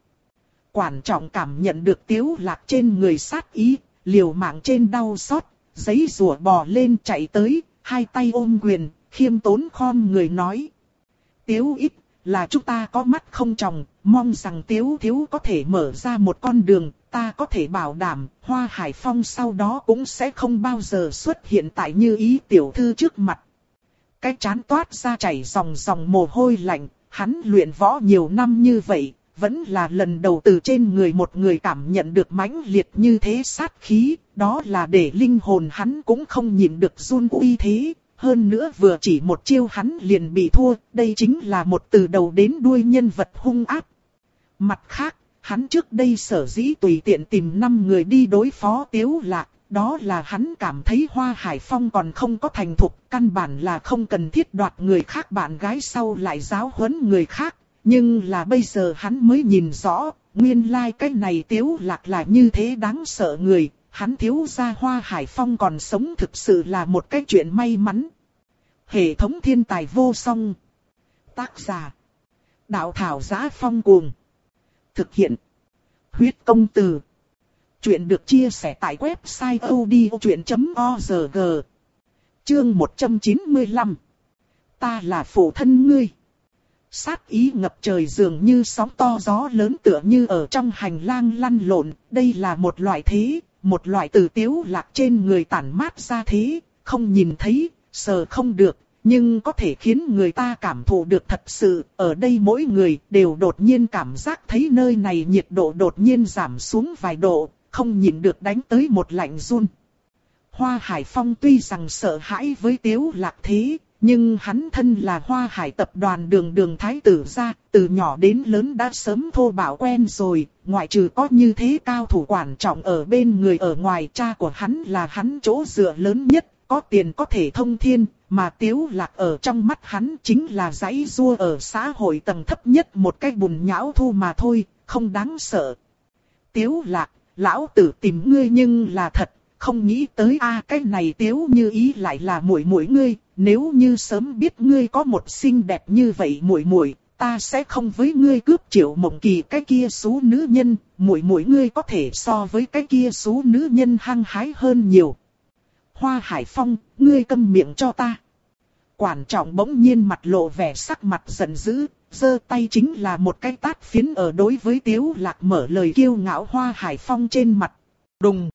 Quản trọng cảm nhận được tiếu lạc trên người sát ý, liều mạng trên đau xót, giấy rùa bò lên chạy tới, hai tay ôm quyền, khiêm tốn khom người nói. Tiếu ít, là chúng ta có mắt không tròng, mong rằng tiếu thiếu có thể mở ra một con đường, ta có thể bảo đảm, Hoa Hải Phong sau đó cũng sẽ không bao giờ xuất hiện tại như ý tiểu thư trước mặt. Cái chán toát ra chảy dòng dòng mồ hôi lạnh, hắn luyện võ nhiều năm như vậy, vẫn là lần đầu từ trên người một người cảm nhận được mãnh liệt như thế sát khí, đó là để linh hồn hắn cũng không nhịn được run uy thế, hơn nữa vừa chỉ một chiêu hắn liền bị thua, đây chính là một từ đầu đến đuôi nhân vật hung ác. Mặt khác, hắn trước đây sở dĩ tùy tiện tìm 5 người đi đối phó tiếu lạc, đó là hắn cảm thấy Hoa Hải Phong còn không có thành thục, căn bản là không cần thiết đoạt người khác bạn gái sau lại giáo huấn người khác. Nhưng là bây giờ hắn mới nhìn rõ, nguyên lai like cái này tiếu lạc là như thế đáng sợ người, hắn thiếu gia Hoa Hải Phong còn sống thực sự là một cái chuyện may mắn. Hệ thống thiên tài vô song. Tác giả. Đạo thảo giá phong cuồng. Thực hiện. Huyết công từ. Chuyện được chia sẻ tại website odchuyện.org. Chương 195. Ta là phụ thân ngươi. Sát ý ngập trời dường như sóng to gió lớn tựa như ở trong hành lang lăn lộn. Đây là một loại thế, một loại từ tiếu lạc trên người tản mát ra thế, không nhìn thấy, sờ không được, nhưng có thể khiến người ta cảm thụ được thật sự, ở đây mỗi người đều đột nhiên cảm giác thấy nơi này nhiệt độ đột nhiên giảm xuống vài độ, không nhìn được đánh tới một lạnh run. Hoa Hải Phong tuy rằng sợ hãi với tiếu lạc thế, nhưng hắn thân là hoa hải tập đoàn đường đường thái tử ra, từ nhỏ đến lớn đã sớm thô bảo quen rồi, ngoại trừ có như thế cao thủ quan trọng ở bên người ở ngoài cha của hắn là hắn chỗ dựa lớn nhất, có tiền có thể thông thiên, mà tiếu lạc ở trong mắt hắn chính là giấy rua ở xã hội tầng thấp nhất một cái bùn nhão thu mà thôi, không đáng sợ. Tiếu lạc, lão tử tìm ngươi nhưng là thật, không nghĩ tới a cái này tiếu như ý lại là muội muội ngươi, nếu như sớm biết ngươi có một xinh đẹp như vậy muội muội, ta sẽ không với ngươi cướp triệu mộng kỳ cái kia số nữ nhân, muội muội ngươi có thể so với cái kia số nữ nhân hăng hái hơn nhiều. Hoa Hải Phong, ngươi câm miệng cho ta. Quản trọng bỗng nhiên mặt lộ vẻ sắc mặt giận dữ, giơ tay chính là một cái tát phiến ở đối với Tiếu Lạc mở lời kiêu ngạo Hoa Hải Phong trên mặt. Đùng!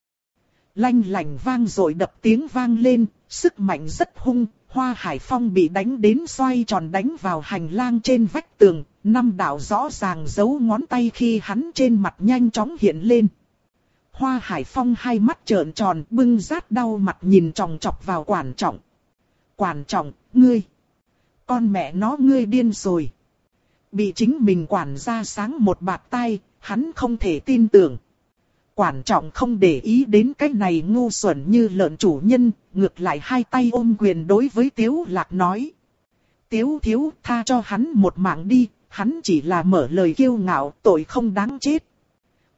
Lanh lảnh vang rồi đập tiếng vang lên, sức mạnh rất hung, Hoa Hải Phong bị đánh đến xoay tròn đánh vào hành lang trên vách tường, năm đạo rõ ràng giấu ngón tay khi hắn trên mặt nhanh chóng hiện lên. Hoa Hải Phong hai mắt trợn tròn bưng rát đau mặt nhìn tròng trọc vào quản trọng. Quản trọng, ngươi! Con mẹ nó ngươi điên rồi! Bị chính mình quản ra sáng một bạt tay, hắn không thể tin tưởng quản trọng không để ý đến cái này ngu xuẩn như lợn chủ nhân, ngược lại hai tay ôm quyền đối với Tiếu Lạc nói. Tiếu thiếu tha cho hắn một mạng đi, hắn chỉ là mở lời kiêu ngạo, tội không đáng chết.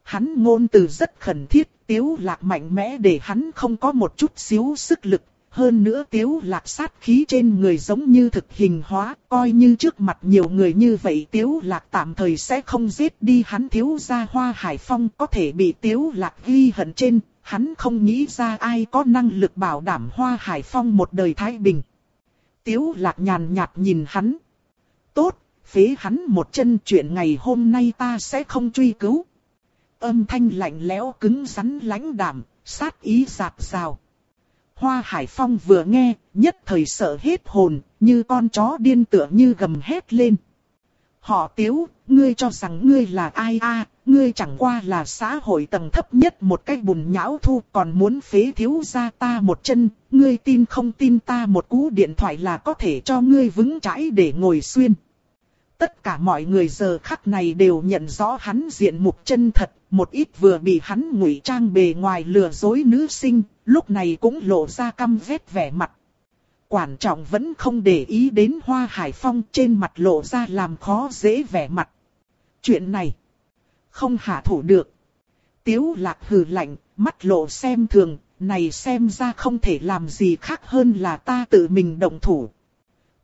Hắn ngôn từ rất khẩn thiết, Tiếu Lạc mạnh mẽ để hắn không có một chút xíu sức lực, hơn nữa tiếu lạc sát khí trên người giống như thực hình hóa, coi như trước mặt nhiều người như vậy tiếu lạc tạm thời sẽ không giết đi hắn thiếu gia hoa hải phong có thể bị tiếu lạc ghi hận trên, hắn không nghĩ ra ai có năng lực bảo đảm hoa hải phong một đời thái bình. Tiếu lạc nhàn nhạt nhìn hắn. Tốt, phế hắn một chân chuyện ngày hôm nay ta sẽ không truy cứu. Âm thanh lạnh lẽo cứng rắn lãnh đạm, sát ý giạt rào. Hoa Hải Phong vừa nghe, nhất thời sợ hết hồn, như con chó điên tựa như gầm hét lên. Họ tiếu, ngươi cho rằng ngươi là ai a? ngươi chẳng qua là xã hội tầng thấp nhất một cái bùn nhão thu còn muốn phế thiếu ra ta một chân, ngươi tin không tin ta một cú điện thoại là có thể cho ngươi vững chãi để ngồi xuyên. Tất cả mọi người giờ khắc này đều nhận rõ hắn diện mục chân thật, một ít vừa bị hắn ngụy trang bề ngoài lừa dối nữ sinh, lúc này cũng lộ ra căm vết vẻ mặt. Quản trọng vẫn không để ý đến hoa hải phong trên mặt lộ ra làm khó dễ vẻ mặt. Chuyện này, không hạ thủ được. Tiếu lạc hừ lạnh, mắt lộ xem thường, này xem ra không thể làm gì khác hơn là ta tự mình động thủ.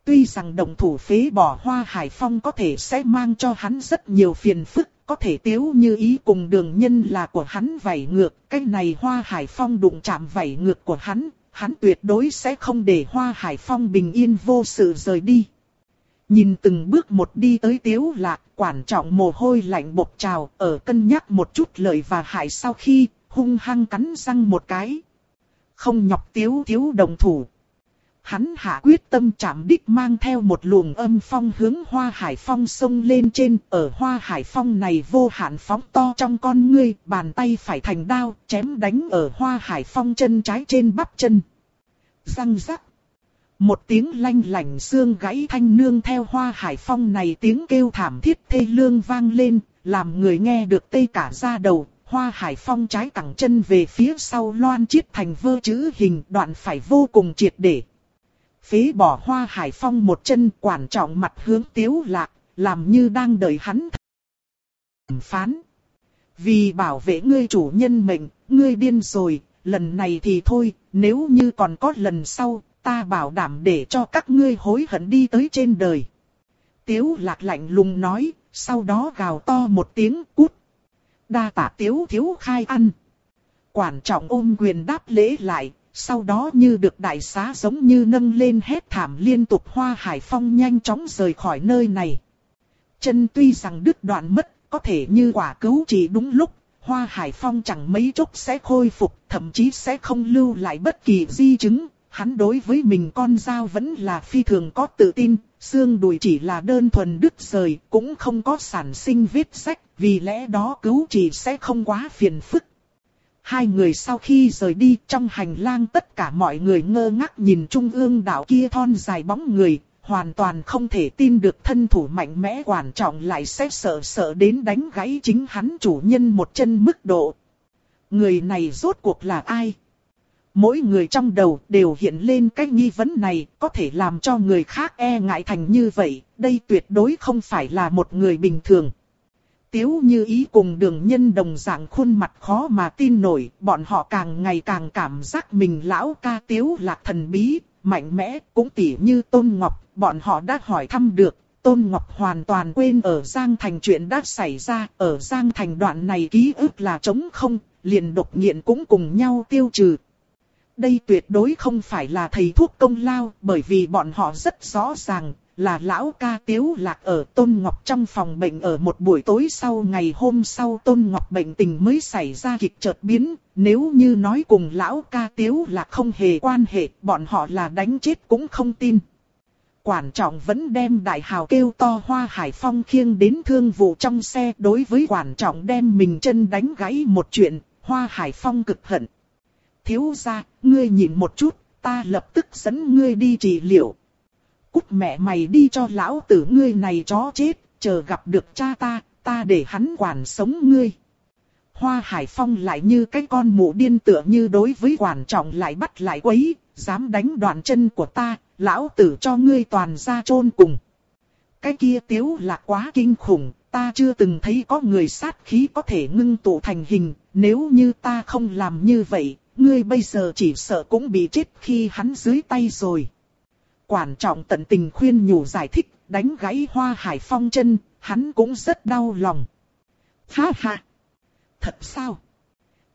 Tuy rằng động thủ phế bỏ hoa hải phong có thể sẽ mang cho hắn rất nhiều phiền phức, có thể tiếu như ý cùng đường nhân là của hắn vảy ngược, cái này hoa hải phong đụng chạm vảy ngược của hắn, hắn tuyệt đối sẽ không để hoa hải phong bình yên vô sự rời đi. Nhìn từng bước một đi tới tiếu lạc, quản trọng mồ hôi lạnh bột trào, ở cân nhắc một chút lợi và hại sau khi, hung hăng cắn răng một cái. Không nhọc tiếu thiếu đồng thủ. Hắn hạ quyết tâm chạm đích mang theo một luồng âm phong hướng hoa hải phong sông lên trên. Ở hoa hải phong này vô hạn phóng to trong con ngươi, bàn tay phải thành đao, chém đánh ở hoa hải phong chân trái trên bắp chân. Răng rắc. Một tiếng lanh lảnh xương gãy thanh nương theo hoa hải phong này tiếng kêu thảm thiết thê lương vang lên, làm người nghe được tê cả da đầu. Hoa hải phong trái cẳng chân về phía sau loan chiết thành vơ chữ hình đoạn phải vô cùng triệt để. Phế bỏ hoa hải phong một chân quản trọng mặt hướng tiếu lạc, làm như đang đợi hắn thẩm phán. Vì bảo vệ ngươi chủ nhân mình ngươi điên rồi, lần này thì thôi, nếu như còn có lần sau, ta bảo đảm để cho các ngươi hối hận đi tới trên đời. Tiếu lạc lạnh lùng nói, sau đó gào to một tiếng cút. Đa tạ tiếu thiếu khai ăn. Quản trọng ôm quyền đáp lễ lại, sau đó như được đại xá giống như nâng lên hết thảm liên tục hoa hải phong nhanh chóng rời khỏi nơi này. Chân tuy rằng đứt đoạn mất, có thể như quả cứu chỉ đúng lúc, hoa hải phong chẳng mấy chốc sẽ khôi phục, thậm chí sẽ không lưu lại bất kỳ di chứng. Hắn đối với mình con dao vẫn là phi thường có tự tin, xương đùi chỉ là đơn thuần đứt rời, cũng không có sản sinh vết sách, vì lẽ đó cứu chỉ sẽ không quá phiền phức. Hai người sau khi rời đi trong hành lang tất cả mọi người ngơ ngác nhìn trung ương đạo kia thon dài bóng người, hoàn toàn không thể tin được thân thủ mạnh mẽ quản trọng lại sẽ sợ sợ đến đánh gãy chính hắn chủ nhân một chân mức độ. Người này rốt cuộc là ai? Mỗi người trong đầu đều hiện lên cái nghi vấn này, có thể làm cho người khác e ngại thành như vậy, đây tuyệt đối không phải là một người bình thường. Tiếu như ý cùng đường nhân đồng dạng khuôn mặt khó mà tin nổi, bọn họ càng ngày càng cảm giác mình lão ca tiếu là thần bí, mạnh mẽ, cũng tỉ như Tôn Ngọc, bọn họ đã hỏi thăm được. Tôn Ngọc hoàn toàn quên ở Giang Thành chuyện đã xảy ra, ở Giang Thành đoạn này ký ức là trống không, liền độc nghiện cũng cùng nhau tiêu trừ. Đây tuyệt đối không phải là thầy thuốc công lao, bởi vì bọn họ rất rõ ràng, là lão ca tiếu lạc ở Tôn Ngọc trong phòng bệnh ở một buổi tối sau ngày hôm sau Tôn Ngọc bệnh tình mới xảy ra kịch chợt biến, nếu như nói cùng lão ca tiếu lạc không hề quan hệ, bọn họ là đánh chết cũng không tin. Quản trọng vẫn đem đại hào kêu to hoa hải phong khiêng đến thương vụ trong xe đối với quản trọng đem mình chân đánh gãy một chuyện, hoa hải phong cực hận. Thiếu ra, ngươi nhìn một chút, ta lập tức dẫn ngươi đi trị liệu. Cút mẹ mày đi cho lão tử ngươi này chó chết, chờ gặp được cha ta, ta để hắn quản sống ngươi. Hoa Hải Phong lại như cái con mụ điên tựa như đối với quản trọng lại bắt lại quấy, dám đánh đoạn chân của ta, lão tử cho ngươi toàn ra chôn cùng. Cái kia tiếu là quá kinh khủng, ta chưa từng thấy có người sát khí có thể ngưng tụ thành hình, nếu như ta không làm như vậy, ngươi bây giờ chỉ sợ cũng bị chết khi hắn dưới tay rồi. Quản trọng tận tình khuyên nhủ giải thích, đánh gãy hoa hải phong chân, hắn cũng rất đau lòng. Ha ha! Thật sao?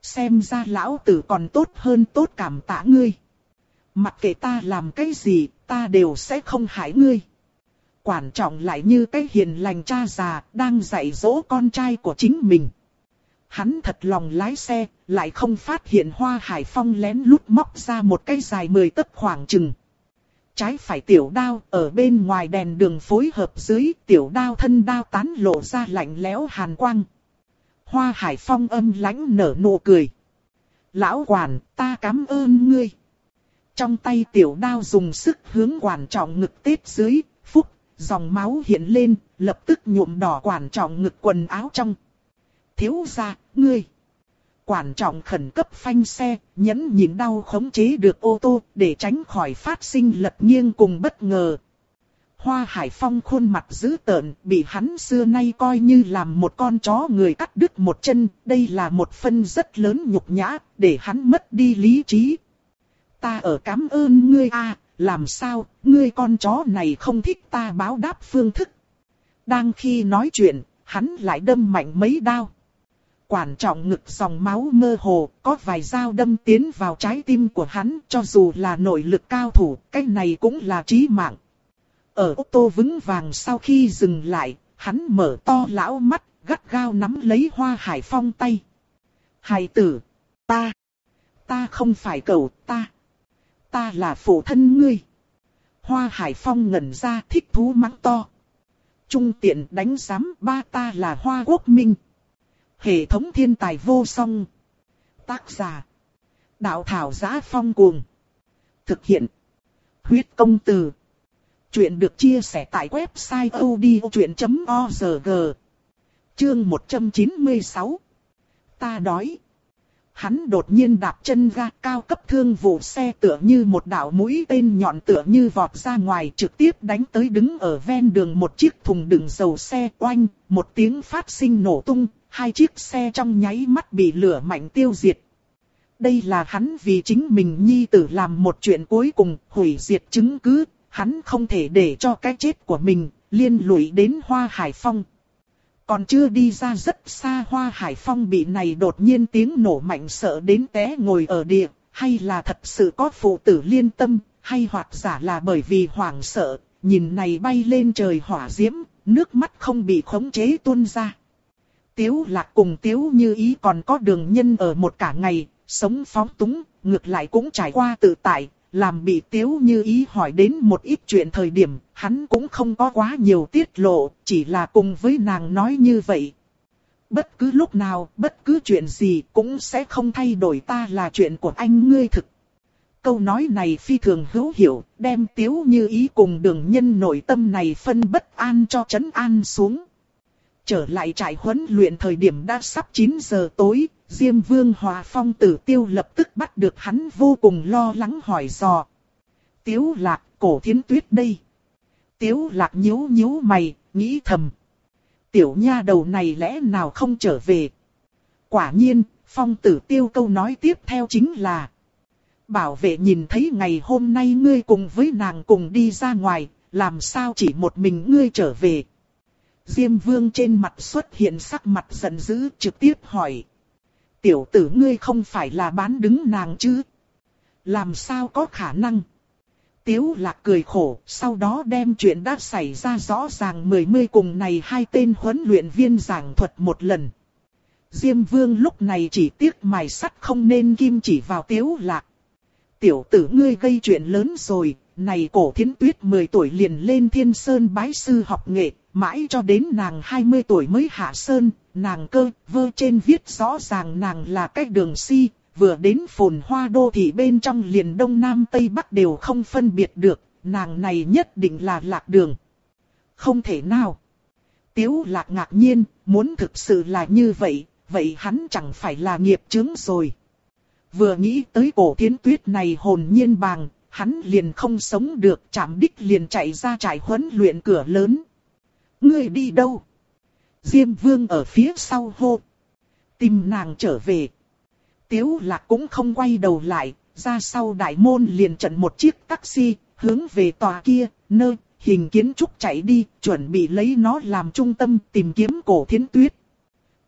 Xem ra lão tử còn tốt hơn tốt cảm tạ ngươi. Mặc kệ ta làm cái gì, ta đều sẽ không hại ngươi. Quản trọng lại như cái hiền lành cha già, đang dạy dỗ con trai của chính mình. Hắn thật lòng lái xe, lại không phát hiện hoa hải phong lén lút móc ra một cây dài mười tấc khoảng chừng. Trái phải tiểu đao ở bên ngoài đèn đường phối hợp dưới tiểu đao thân đao tán lộ ra lạnh lẽo hàn quang. Hoa hải phong âm lãnh nở nụ cười. Lão quản, ta cảm ơn ngươi. Trong tay tiểu đao dùng sức hướng quản trọng ngực tết dưới, phúc, dòng máu hiện lên, lập tức nhuộm đỏ quản trọng ngực quần áo trong. Thiếu ra, ngươi. Quản trọng khẩn cấp phanh xe, nhấn nhịn đau khống chế được ô tô để tránh khỏi phát sinh lật nghiêng cùng bất ngờ. Hoa Hải Phong khuôn mặt dữ tợn, bị hắn xưa nay coi như làm một con chó người cắt đứt một chân, đây là một phân rất lớn nhục nhã, để hắn mất đi lý trí. Ta ở cảm ơn ngươi a, làm sao, ngươi con chó này không thích ta báo đáp phương thức. Đang khi nói chuyện, hắn lại đâm mạnh mấy đao. Quản trọng ngực dòng máu mơ hồ, có vài dao đâm tiến vào trái tim của hắn, cho dù là nội lực cao thủ, cái này cũng là chí mạng. Ở ô tô vững vàng sau khi dừng lại, hắn mở to lão mắt, gắt gao nắm lấy hoa hải phong tay. Hải tử, ta, ta không phải cậu ta, ta là phụ thân ngươi. Hoa hải phong ngẩn ra thích thú mắng to. Trung tiện đánh giám ba ta là hoa quốc minh. Hệ thống thiên tài vô song. Tác giả. Đạo thảo giá phong cuồng. Thực hiện. Huyết công từ. Chuyện được chia sẻ tại website odchuyện.org. Chương 196. Ta đói. Hắn đột nhiên đạp chân ga cao cấp thương vụ xe tựa như một đạo mũi tên nhọn tựa như vọt ra ngoài trực tiếp đánh tới đứng ở ven đường một chiếc thùng đựng dầu xe oanh, một tiếng phát sinh nổ tung, hai chiếc xe trong nháy mắt bị lửa mạnh tiêu diệt. Đây là hắn vì chính mình nhi tử làm một chuyện cuối cùng, hủy diệt chứng cứ, hắn không thể để cho cái chết của mình liên lụy đến Hoa Hải Phong. Còn chưa đi ra rất xa Hoa Hải Phong bị này đột nhiên tiếng nổ mạnh sợ đến té ngồi ở địa, hay là thật sự có phụ tử liên tâm, hay hoặc giả là bởi vì hoảng sợ, nhìn này bay lên trời hỏa diễm, nước mắt không bị khống chế tuôn ra. Tiếu lạc cùng tiếu như ý còn có đường nhân ở một cả ngày, sống phóng túng, ngược lại cũng trải qua tự tại, làm bị tiếu như ý hỏi đến một ít chuyện thời điểm, hắn cũng không có quá nhiều tiết lộ, chỉ là cùng với nàng nói như vậy. Bất cứ lúc nào, bất cứ chuyện gì cũng sẽ không thay đổi ta là chuyện của anh ngươi thực. Câu nói này phi thường hữu hiệu, đem tiếu như ý cùng đường nhân nội tâm này phân bất an cho chấn an xuống. Trở lại trại huấn luyện thời điểm đã sắp 9 giờ tối, Diêm Vương Hòa Phong tử tiêu lập tức bắt được hắn vô cùng lo lắng hỏi dò. Tiếu lạc, cổ thiến tuyết đây. Tiếu lạc nhíu nhíu mày, nghĩ thầm. Tiểu nha đầu này lẽ nào không trở về. Quả nhiên, phong tử tiêu câu nói tiếp theo chính là. Bảo vệ nhìn thấy ngày hôm nay ngươi cùng với nàng cùng đi ra ngoài, làm sao chỉ một mình ngươi trở về. Diêm vương trên mặt xuất hiện sắc mặt giận dữ trực tiếp hỏi. Tiểu tử ngươi không phải là bán đứng nàng chứ? Làm sao có khả năng? Tiếu lạc cười khổ, sau đó đem chuyện đã xảy ra rõ ràng mười mươi cùng này hai tên huấn luyện viên giảng thuật một lần. Diêm vương lúc này chỉ tiếc mài sắt không nên kim chỉ vào tiếu lạc. Tiểu tử ngươi gây chuyện lớn rồi, này cổ thiến tuyết 10 tuổi liền lên thiên sơn bái sư học nghệ, mãi cho đến nàng 20 tuổi mới hạ sơn, nàng cơ, vơ trên viết rõ ràng nàng là cách đường si, vừa đến phồn hoa đô thị bên trong liền đông nam tây bắc đều không phân biệt được, nàng này nhất định là lạc đường. Không thể nào. Tiếu lạc ngạc nhiên, muốn thực sự là như vậy, vậy hắn chẳng phải là nghiệp chướng rồi. Vừa nghĩ tới cổ thiến tuyết này hồn nhiên bàng, hắn liền không sống được chạm đích liền chạy ra trại huấn luyện cửa lớn. Ngươi đi đâu? Diêm vương ở phía sau hô. Tìm nàng trở về. Tiếu lạc cũng không quay đầu lại, ra sau đại môn liền trận một chiếc taxi, hướng về tòa kia, nơi, hình kiến trúc chạy đi, chuẩn bị lấy nó làm trung tâm tìm kiếm cổ thiến tuyết.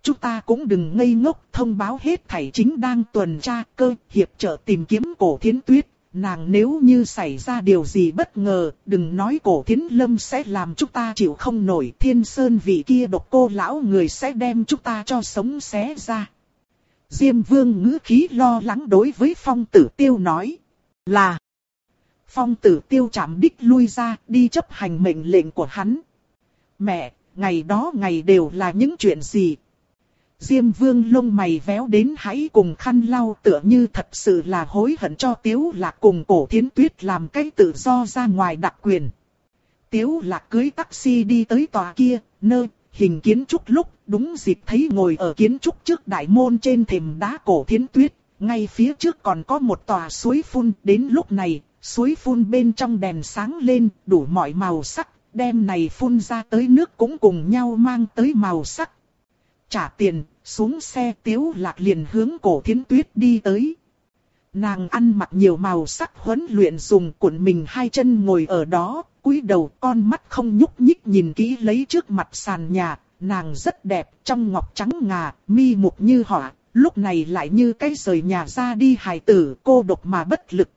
Chúng ta cũng đừng ngây ngốc, thông báo hết thảy chính đang tuần tra cơ, hiệp trợ tìm kiếm cổ thiến tuyết. Nàng nếu như xảy ra điều gì bất ngờ, đừng nói cổ thiến lâm sẽ làm chúng ta chịu không nổi. Thiên sơn vị kia độc cô lão người sẽ đem chúng ta cho sống xé ra. Diêm vương ngữ khí lo lắng đối với phong tử tiêu nói. Là. Phong tử tiêu chạm đích lui ra đi chấp hành mệnh lệnh của hắn. Mẹ, ngày đó ngày đều là những chuyện gì, Diêm vương lông mày véo đến hãy cùng khăn lau tựa như thật sự là hối hận cho tiếu lạc cùng cổ thiến tuyết làm cái tự do ra ngoài đặc quyền. Tiếu lạc cưới taxi đi tới tòa kia, nơi, hình kiến trúc lúc, đúng dịp thấy ngồi ở kiến trúc trước đại môn trên thềm đá cổ thiến tuyết, ngay phía trước còn có một tòa suối phun, đến lúc này, suối phun bên trong đèn sáng lên, đủ mọi màu sắc, đem này phun ra tới nước cũng cùng nhau mang tới màu sắc, Trả tiền, xuống xe tiếu lạc liền hướng cổ thiến tuyết đi tới. Nàng ăn mặc nhiều màu sắc huấn luyện dùng cuộn mình hai chân ngồi ở đó, cúi đầu con mắt không nhúc nhích nhìn kỹ lấy trước mặt sàn nhà, nàng rất đẹp, trong ngọc trắng ngà, mi mục như họa, lúc này lại như cái rời nhà ra đi hài tử, cô độc mà bất lực.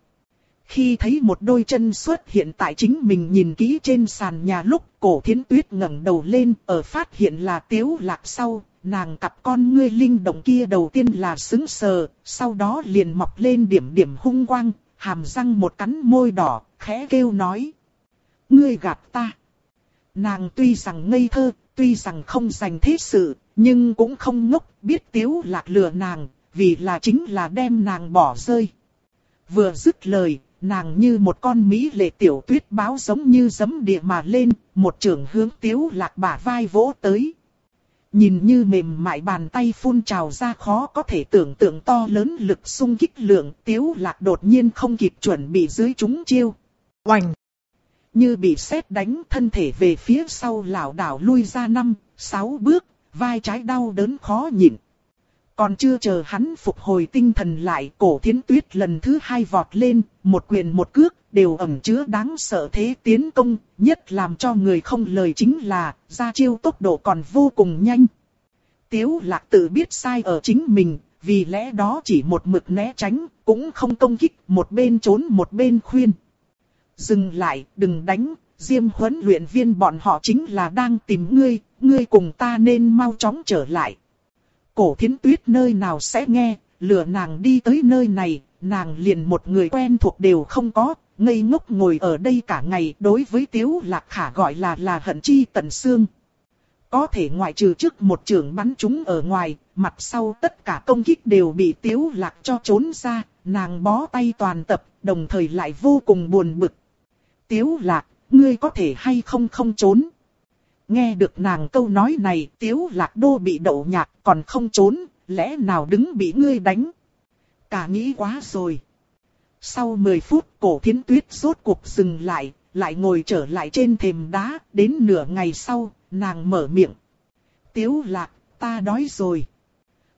Khi thấy một đôi chân xuất hiện tại chính mình nhìn kỹ trên sàn nhà lúc cổ thiến tuyết ngẩng đầu lên ở phát hiện là tiếu lạc sau, nàng cặp con ngươi linh động kia đầu tiên là sững sờ, sau đó liền mọc lên điểm điểm hung quang, hàm răng một cắn môi đỏ, khẽ kêu nói. Ngươi gạt ta. Nàng tuy rằng ngây thơ, tuy rằng không dành thế sự, nhưng cũng không ngốc, biết tiếu lạc lừa nàng, vì là chính là đem nàng bỏ rơi. Vừa dứt lời, nàng như một con mỹ lệ tiểu tuyết báo giống như giấm địa mà lên, một trường hướng tiếu lạc bả vai vỗ tới. Nhìn như mềm mại bàn tay phun trào ra khó có thể tưởng tượng to lớn lực sung kích lượng tiếu lạc đột nhiên không kịp chuẩn bị dưới chúng chiêu. Oành! Như bị sét đánh thân thể về phía sau lảo đảo lui ra năm, sáu bước, vai trái đau đớn khó nhịn. Còn chưa chờ hắn phục hồi tinh thần lại, cổ thiến tuyết lần thứ hai vọt lên, một quyền một cước, đều ẩn chứa đáng sợ thế tiến công, nhất làm cho người không lời chính là, ra chiêu tốc độ còn vô cùng nhanh. Tiếu lạc tự biết sai ở chính mình, vì lẽ đó chỉ một mực né tránh, cũng không công kích, một bên trốn một bên khuyên. Dừng lại, đừng đánh, Diêm huấn luyện viên bọn họ chính là đang tìm ngươi, ngươi cùng ta nên mau chóng trở lại. Cổ thiến tuyết nơi nào sẽ nghe, lừa nàng đi tới nơi này, nàng liền một người quen thuộc đều không có, ngây ngốc ngồi ở đây cả ngày đối với tiếu lạc khả gọi là là hận chi tận xương. Có thể ngoại trừ trước một trường bắn chúng ở ngoài, mặt sau tất cả công kích đều bị tiếu lạc cho trốn ra, nàng bó tay toàn tập, đồng thời lại vô cùng buồn bực. Tiếu lạc, ngươi có thể hay không không trốn. Nghe được nàng câu nói này, tiếu lạc đô bị đậu nhạc, còn không trốn, lẽ nào đứng bị ngươi đánh. Cả nghĩ quá rồi. Sau 10 phút, cổ thiến tuyết rốt cuộc dừng lại, lại ngồi trở lại trên thềm đá, đến nửa ngày sau, nàng mở miệng. Tiếu lạc, ta đói rồi.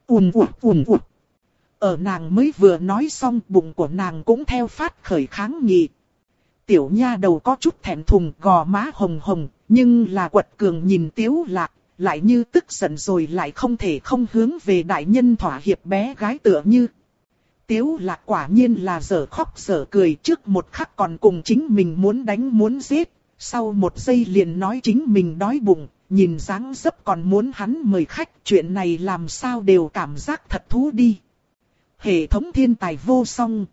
Ùn ụt ùn ụt. Ở nàng mới vừa nói xong bụng của nàng cũng theo phát khởi kháng nghị. Tiểu nha đầu có chút thẹn thùng gò má hồng hồng, nhưng là quật cường nhìn tiếu lạc, lại như tức giận rồi lại không thể không hướng về đại nhân thỏa hiệp bé gái tựa như. Tiếu lạc quả nhiên là giờ khóc giờ cười trước một khắc còn cùng chính mình muốn đánh muốn giết, sau một giây liền nói chính mình đói bụng, nhìn dáng dấp còn muốn hắn mời khách, chuyện này làm sao đều cảm giác thật thú đi. Hệ thống thiên tài vô song.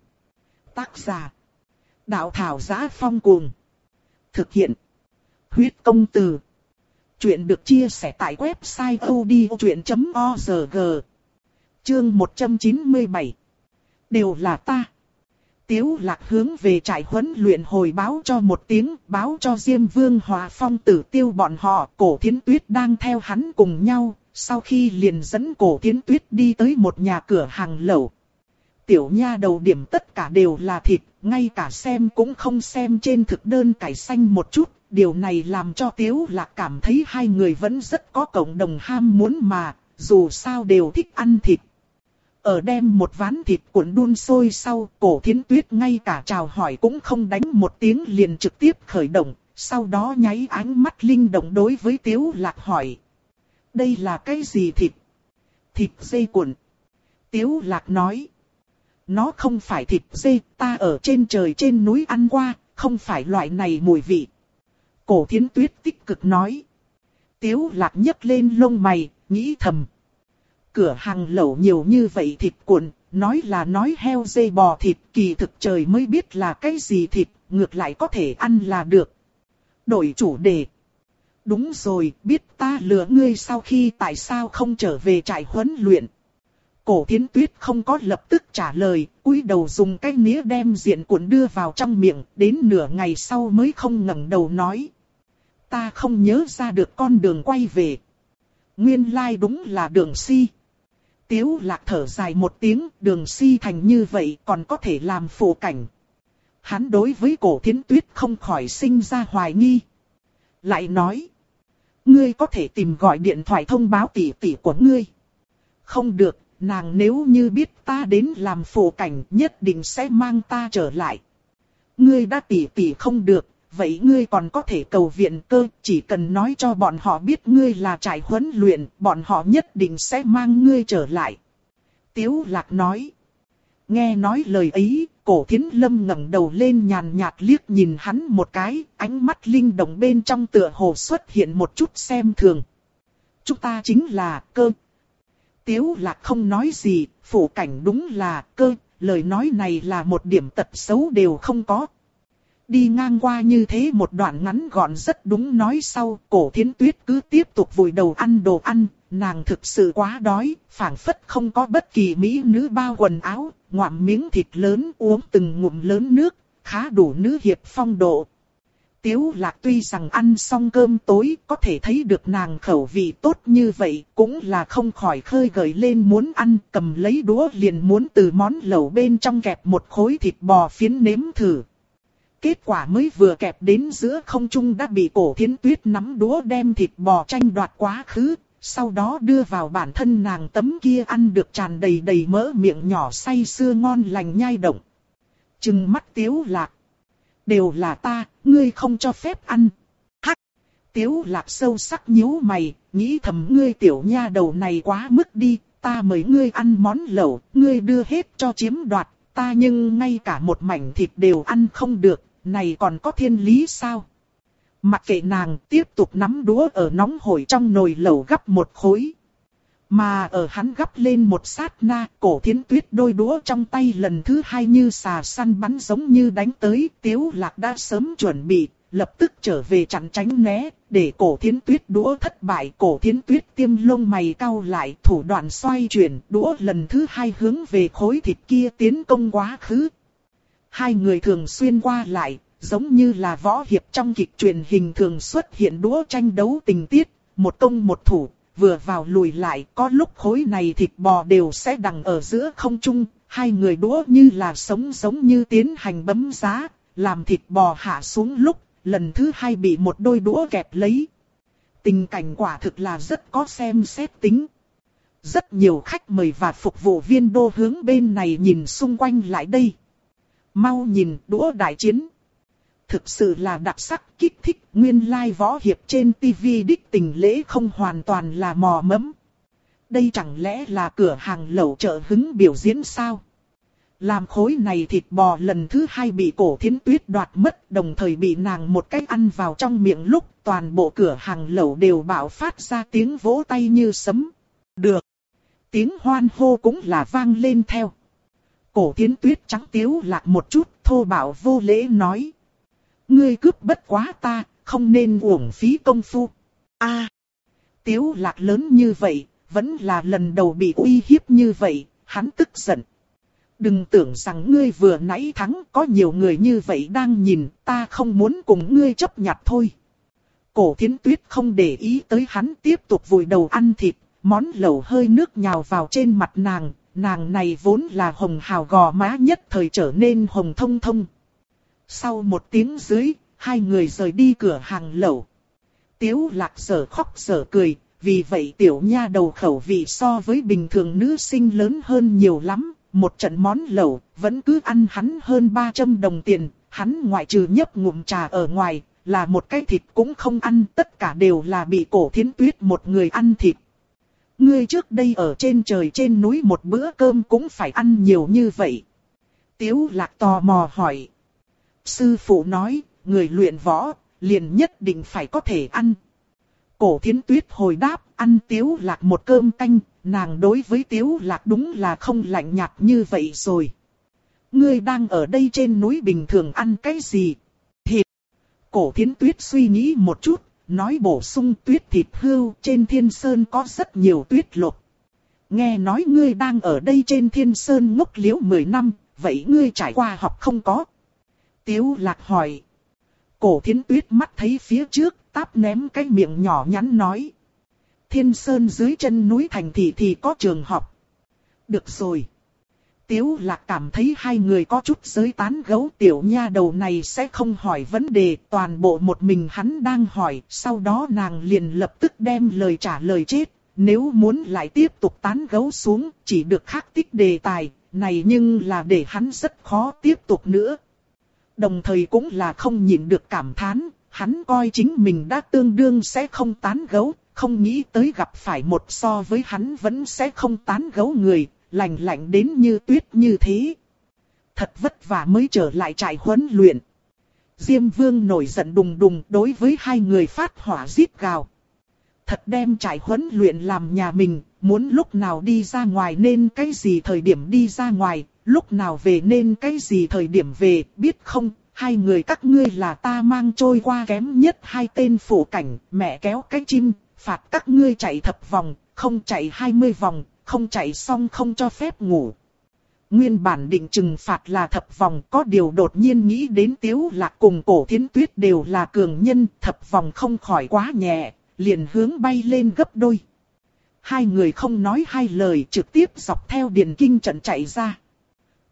Tác giả. Đạo thảo giá phong cuồng. Thực hiện. Huyết công từ. Chuyện được chia sẻ tại website odchuyện.org. Chương 197. Đều là ta. Tiếu lạc hướng về trại huấn luyện hồi báo cho một tiếng, báo cho Diêm Vương Hòa Phong tử tiêu bọn họ, cổ thiến tuyết đang theo hắn cùng nhau, sau khi liền dẫn cổ thiến tuyết đi tới một nhà cửa hàng lẩu. Tiểu nha đầu điểm tất cả đều là thịt, ngay cả xem cũng không xem trên thực đơn cải xanh một chút, điều này làm cho Tiếu lạc cảm thấy hai người vẫn rất có cộng đồng ham muốn mà, dù sao đều thích ăn thịt. Ở đem một ván thịt cuộn đun sôi sau, cổ thiến tuyết ngay cả chào hỏi cũng không đánh một tiếng liền trực tiếp khởi động, sau đó nháy ánh mắt linh động đối với tiếu lạc hỏi. Đây là cái gì thịt? Thịt dây cuộn. Tiếu lạc nói. Nó không phải thịt dây, ta ở trên trời trên núi ăn qua, không phải loại này mùi vị. Cổ thiến tuyết tích cực nói. Tiếu lạc nhấc lên lông mày, nghĩ thầm cửa hàng lẩu nhiều như vậy thịt cuộn, nói là nói heo dây bò thịt kỳ thực trời mới biết là cái gì thịt, ngược lại có thể ăn là được. Đổi chủ đề. Đúng rồi, biết ta lừa ngươi sau khi tại sao không trở về trại huấn luyện. Cổ thiến tuyết không có lập tức trả lời, cúi đầu dùng cái nĩa đem diện cuộn đưa vào trong miệng, đến nửa ngày sau mới không ngẩng đầu nói. Ta không nhớ ra được con đường quay về. Nguyên lai like đúng là đường si. Tiếu lạc thở dài một tiếng, đường si thành như vậy còn có thể làm phụ cảnh. Hắn đối với cổ thiến tuyết không khỏi sinh ra hoài nghi. Lại nói, ngươi có thể tìm gọi điện thoại thông báo tỷ tỷ của ngươi. Không được, nàng nếu như biết ta đến làm phụ cảnh nhất định sẽ mang ta trở lại. Ngươi đã tỷ tỷ không được, vậy ngươi còn có thể cầu viện cơ, chỉ cần nói cho bọn họ biết ngươi là trải huấn luyện, bọn họ nhất định sẽ mang ngươi trở lại. Tiếu lạc nói. Nghe nói lời ấy, cổ thiến lâm ngẩng đầu lên nhàn nhạt liếc nhìn hắn một cái, ánh mắt linh động bên trong tựa hồ xuất hiện một chút xem thường. Chúng ta chính là cơ. Tiếu lạc không nói gì, phủ cảnh đúng là cơ, lời nói này là một điểm tật xấu đều không có, Đi ngang qua như thế một đoạn ngắn gọn rất đúng nói sau, cổ thiến tuyết cứ tiếp tục vùi đầu ăn đồ ăn, nàng thực sự quá đói, phảng phất không có bất kỳ mỹ nữ bao quần áo, ngoạm miếng thịt lớn uống từng ngụm lớn nước, khá đủ nữ hiệp phong độ. Tiếu lạc tuy rằng ăn xong cơm tối có thể thấy được nàng khẩu vị tốt như vậy cũng là không khỏi khơi gợi lên muốn ăn cầm lấy đũa liền muốn từ món lẩu bên trong kẹp một khối thịt bò phiến nếm thử. Kết quả mới vừa kẹp đến giữa không trung đã bị cổ thiến tuyết nắm đũa đem thịt bò tranh đoạt quá khứ, sau đó đưa vào bản thân nàng tấm kia ăn được tràn đầy đầy mỡ miệng nhỏ say sưa ngon lành nhai động. Trừng mắt tiếu lạc. Đều là ta, ngươi không cho phép ăn. Hắc! Tiếu lạc sâu sắc nhíu mày, nghĩ thầm ngươi tiểu nha đầu này quá mức đi, ta mời ngươi ăn món lẩu, ngươi đưa hết cho chiếm đoạt, ta nhưng ngay cả một mảnh thịt đều ăn không được, này còn có thiên lý sao? Mặc kệ nàng tiếp tục nắm đũa ở nóng hổi trong nồi lẩu gấp một khối. Mà ở hắn gấp lên một sát na, cổ thiến tuyết đôi đũa trong tay lần thứ hai như xà săn bắn giống như đánh tới, tiếu lạc đã sớm chuẩn bị, lập tức trở về chặn tránh né, để cổ thiến tuyết đũa thất bại. Cổ thiến tuyết tiêm lông mày cau lại, thủ đoạn xoay chuyển, đũa lần thứ hai hướng về khối thịt kia tiến công quá khứ. Hai người thường xuyên qua lại, giống như là võ hiệp trong kịch truyền hình thường xuất hiện đũa tranh đấu tình tiết, một công một thủ, vừa vào lùi lại, có lúc khối này thịt bò đều sẽ đằng ở giữa không trung, hai người đũa như là sống giống như tiến hành bấm giá, làm thịt bò hạ xuống lúc, lần thứ hai bị một đôi đũa kẹp lấy. Tình cảnh quả thực là rất có xem xét tính. Rất nhiều khách mời và phục vụ viên đô hướng bên này nhìn xung quanh lại đây. Mau nhìn đũa đại chiến thực sự là đặc sắc kích thích nguyên lai võ hiệp trên TV đích tình lễ không hoàn toàn là mò mẫm. Đây chẳng lẽ là cửa hàng lẩu chợ hứng biểu diễn sao? Làm khối này thịt bò lần thứ hai bị cổ thiến tuyết đoạt mất, đồng thời bị nàng một cái ăn vào trong miệng lúc toàn bộ cửa hàng lẩu đều bạo phát ra tiếng vỗ tay như sấm. Được. Tiếng hoan hô cũng là vang lên theo. Cổ thiến tuyết trắng tiếu lạc một chút, thô bạo vô lễ nói ngươi cướp bất quá ta, không nên uổng phí công phu. A, à, tiếu lạc lớn như vậy, vẫn là lần đầu bị uy hiếp như vậy, hắn tức giận. Đừng tưởng rằng ngươi vừa nãy thắng, có nhiều người như vậy đang nhìn, ta không muốn cùng ngươi chấp nhặt thôi. Cổ thiến tuyết không để ý tới hắn tiếp tục vùi đầu ăn thịt, món lẩu hơi nước nhào vào trên mặt nàng, nàng này vốn là hồng hào gò má nhất thời trở nên hồng thông thông. Sau một tiếng dưới, hai người rời đi cửa hàng lẩu. Tiếu lạc sở khóc sở cười, vì vậy tiểu nha đầu khẩu vị so với bình thường nữ sinh lớn hơn nhiều lắm. Một trận món lẩu, vẫn cứ ăn hắn hơn 300 đồng tiền, hắn ngoại trừ nhấp ngụm trà ở ngoài, là một cái thịt cũng không ăn, tất cả đều là bị cổ thiến tuyết một người ăn thịt. Ngươi trước đây ở trên trời trên núi một bữa cơm cũng phải ăn nhiều như vậy. Tiếu lạc tò mò hỏi. Sư phụ nói, người luyện võ, liền nhất định phải có thể ăn. Cổ thiến tuyết hồi đáp, ăn tiếu lạc một cơm canh, nàng đối với tiếu lạc đúng là không lạnh nhạt như vậy rồi. Ngươi đang ở đây trên núi bình thường ăn cái gì? Thịt. Cổ thiến tuyết suy nghĩ một chút, nói bổ sung tuyết thịt hưu trên thiên sơn có rất nhiều tuyết lục. Nghe nói ngươi đang ở đây trên thiên sơn ngốc liễu 10 năm, vậy ngươi trải qua học không có? Tiếu lạc hỏi. Cổ thiến tuyết mắt thấy phía trước, táp ném cái miệng nhỏ nhắn nói. Thiên sơn dưới chân núi thành thị thì có trường học. Được rồi. Tiếu lạc cảm thấy hai người có chút giới tán gấu tiểu nha đầu này sẽ không hỏi vấn đề, toàn bộ một mình hắn đang hỏi, sau đó nàng liền lập tức đem lời trả lời chết. Nếu muốn lại tiếp tục tán gấu xuống, chỉ được khắc tích đề tài, này nhưng là để hắn rất khó tiếp tục nữa đồng thời cũng là không nhịn được cảm thán, hắn coi chính mình đã tương đương sẽ không tán gấu, không nghĩ tới gặp phải một so với hắn vẫn sẽ không tán gấu người, lành lạnh đến như tuyết như thế. Thật vất vả mới trở lại trại huấn luyện. Diêm vương nổi giận đùng đùng đối với hai người phát hỏa giết gào. Thật đem trại huấn luyện làm nhà mình, muốn lúc nào đi ra ngoài nên cái gì thời điểm đi ra ngoài, lúc nào về nên cái gì thời điểm về, biết không, hai người các ngươi là ta mang trôi qua kém nhất hai tên phủ cảnh, mẹ kéo cái chim, phạt các ngươi chạy thập vòng, không chạy hai mươi vòng, không chạy xong không cho phép ngủ. Nguyên bản định trừng phạt là thập vòng có điều đột nhiên nghĩ đến tiếu lạc cùng cổ thiến tuyết đều là cường nhân, thập vòng không khỏi quá nhẹ, liền hướng bay lên gấp đôi. Hai người không nói hai lời trực tiếp dọc theo điền kinh trận chạy ra.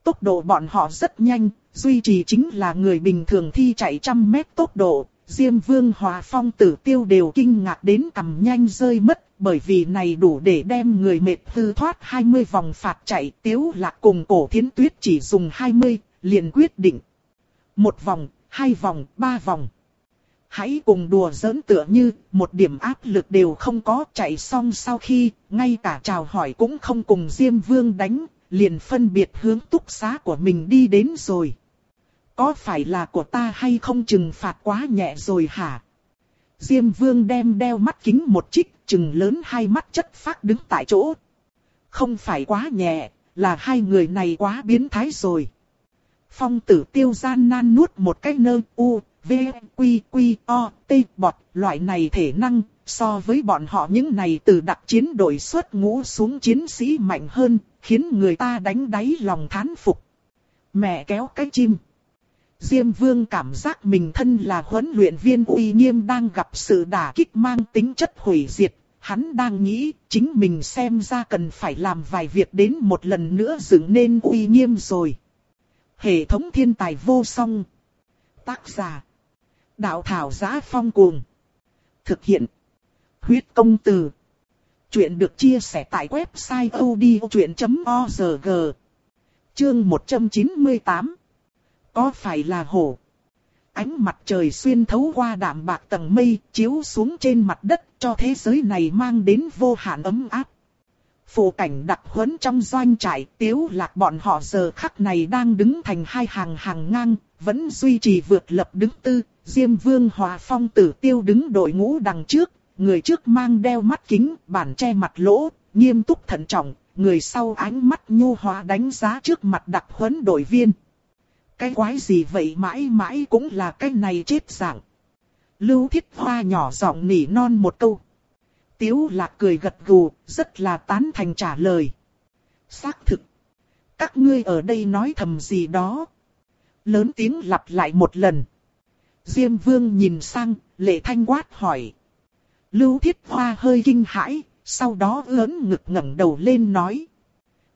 Tốc độ bọn họ rất nhanh, duy trì chính là người bình thường thi chạy trăm mét tốc độ. Diêm vương hòa phong tử tiêu đều kinh ngạc đến cầm nhanh rơi mất, bởi vì này đủ để đem người mệt hư thoát 20 vòng phạt chạy. Tiếu lạc cùng cổ thiến tuyết chỉ dùng 20, liền quyết định. Một vòng, hai vòng, ba vòng. Hãy cùng đùa giỡn tựa như, một điểm áp lực đều không có chạy xong sau khi, ngay cả chào hỏi cũng không cùng Diêm Vương đánh, liền phân biệt hướng túc xá của mình đi đến rồi. Có phải là của ta hay không trừng phạt quá nhẹ rồi hả? Diêm Vương đem đeo mắt kính một chiếc, trừng lớn hai mắt chất phát đứng tại chỗ. Không phải quá nhẹ, là hai người này quá biến thái rồi. Phong tử tiêu gian nan nuốt một cái nơ u, V, Quy, Quy, O, T, bọt, loại này thể năng, so với bọn họ những này từ đặc chiến đội xuất ngũ xuống chiến sĩ mạnh hơn, khiến người ta đánh đáy lòng thán phục. Mẹ kéo cái chim. Diêm vương cảm giác mình thân là huấn luyện viên uy nghiêm đang gặp sự đả kích mang tính chất hủy diệt. Hắn đang nghĩ, chính mình xem ra cần phải làm vài việc đến một lần nữa dựng nên uy nghiêm rồi. Hệ thống thiên tài vô song. Tác giả. Đạo thảo giá phong cuồng. Thực hiện. Huyết công từ. Chuyện được chia sẻ tại website odchuyện.org. Chương 198. Có phải là hổ? Ánh mặt trời xuyên thấu qua đạm bạc tầng mây, chiếu xuống trên mặt đất, cho thế giới này mang đến vô hạn ấm áp. Phụ cảnh đặc huấn trong doanh trại, tiếu lạc bọn họ giờ khắc này đang đứng thành hai hàng hàng ngang, vẫn duy trì vượt lập đứng tư, Diêm Vương Hòa Phong tử tiêu đứng đội ngũ đằng trước, người trước mang đeo mắt kính, bản che mặt lỗ, nghiêm túc thận trọng, người sau ánh mắt nhu hòa đánh giá trước mặt đặc huấn đội viên. Cái quái gì vậy mãi mãi cũng là cái này chết dạng. Lưu Thiết Hoa nhỏ giọng nỉ non một câu. Tiếu lạc cười gật gù, rất là tán thành trả lời. Xác thực. Các ngươi ở đây nói thầm gì đó. Lớn tiếng lặp lại một lần. Diêm vương nhìn sang, lệ thanh quát hỏi. Lưu thiết hoa hơi kinh hãi, sau đó ớn ngực ngẩng đầu lên nói.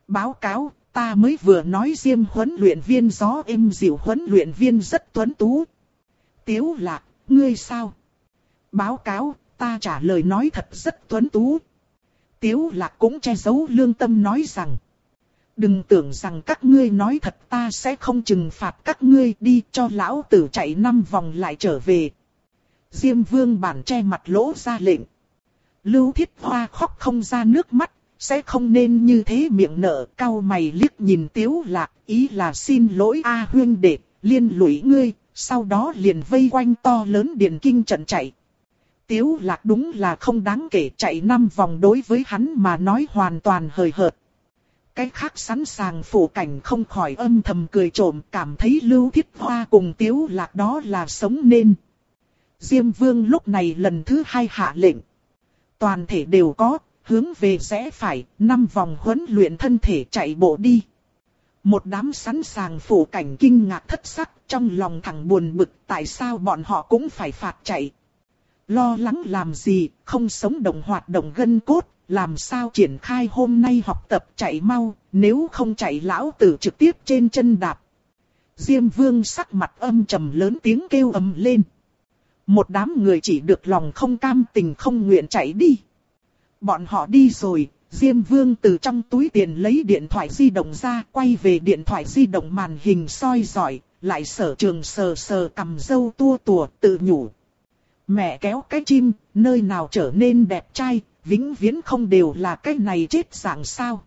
Báo cáo, ta mới vừa nói Diêm huấn luyện viên gió êm dịu huấn luyện viên rất tuấn tú. Tiếu lạc, ngươi sao? Báo cáo, ta trả lời nói thật rất tuấn tú. Tiếu lạc cũng che giấu lương tâm nói rằng. Đừng tưởng rằng các ngươi nói thật ta sẽ không trừng phạt các ngươi đi cho lão tử chạy năm vòng lại trở về. Diêm vương bản che mặt lỗ ra lệnh. Lưu thiết hoa khóc không ra nước mắt, sẽ không nên như thế miệng nở cao mày liếc nhìn tiếu lạc, ý là xin lỗi A huyên đệ, liên lụy ngươi, sau đó liền vây quanh to lớn điện kinh trận chạy. Tiếu lạc đúng là không đáng kể chạy năm vòng đối với hắn mà nói hoàn toàn hời hợt. Cái khác sẵn sàng phủ cảnh không khỏi âm thầm cười trộm cảm thấy lưu thiết hoa cùng tiếu lạc đó là sống nên. Diêm vương lúc này lần thứ hai hạ lệnh. Toàn thể đều có, hướng về rẽ phải, năm vòng huấn luyện thân thể chạy bộ đi. Một đám sẵn sàng phủ cảnh kinh ngạc thất sắc trong lòng thẳng buồn bực tại sao bọn họ cũng phải phạt chạy. Lo lắng làm gì, không sống động hoạt động gân cốt, làm sao triển khai hôm nay học tập chạy mau, nếu không chạy lão tử trực tiếp trên chân đạp. Diêm vương sắc mặt âm trầm lớn tiếng kêu ầm lên. Một đám người chỉ được lòng không cam tình không nguyện chạy đi. Bọn họ đi rồi, Diêm Vương từ trong túi tiền lấy điện thoại di động ra, quay về điện thoại di động màn hình soi giỏi, lại sở trường sờ sờ cầm dâu tua tùa tự nhủ. Mẹ kéo cái chim, nơi nào trở nên đẹp trai, vĩnh viễn không đều là cái này chết dạng sao.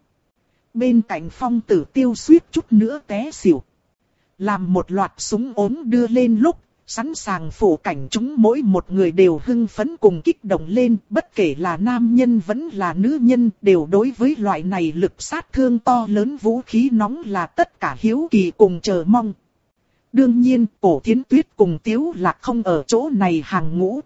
Bên cạnh phong tử tiêu suýt chút nữa té xỉu. Làm một loạt súng ốm đưa lên lúc, sẵn sàng phủ cảnh chúng mỗi một người đều hưng phấn cùng kích động lên, bất kể là nam nhân vẫn là nữ nhân, đều đối với loại này lực sát thương to lớn vũ khí nóng là tất cả hiếu kỳ cùng chờ mong. Đương nhiên, cổ thiến tuyết cùng tiếu là không ở chỗ này hàng ngũ,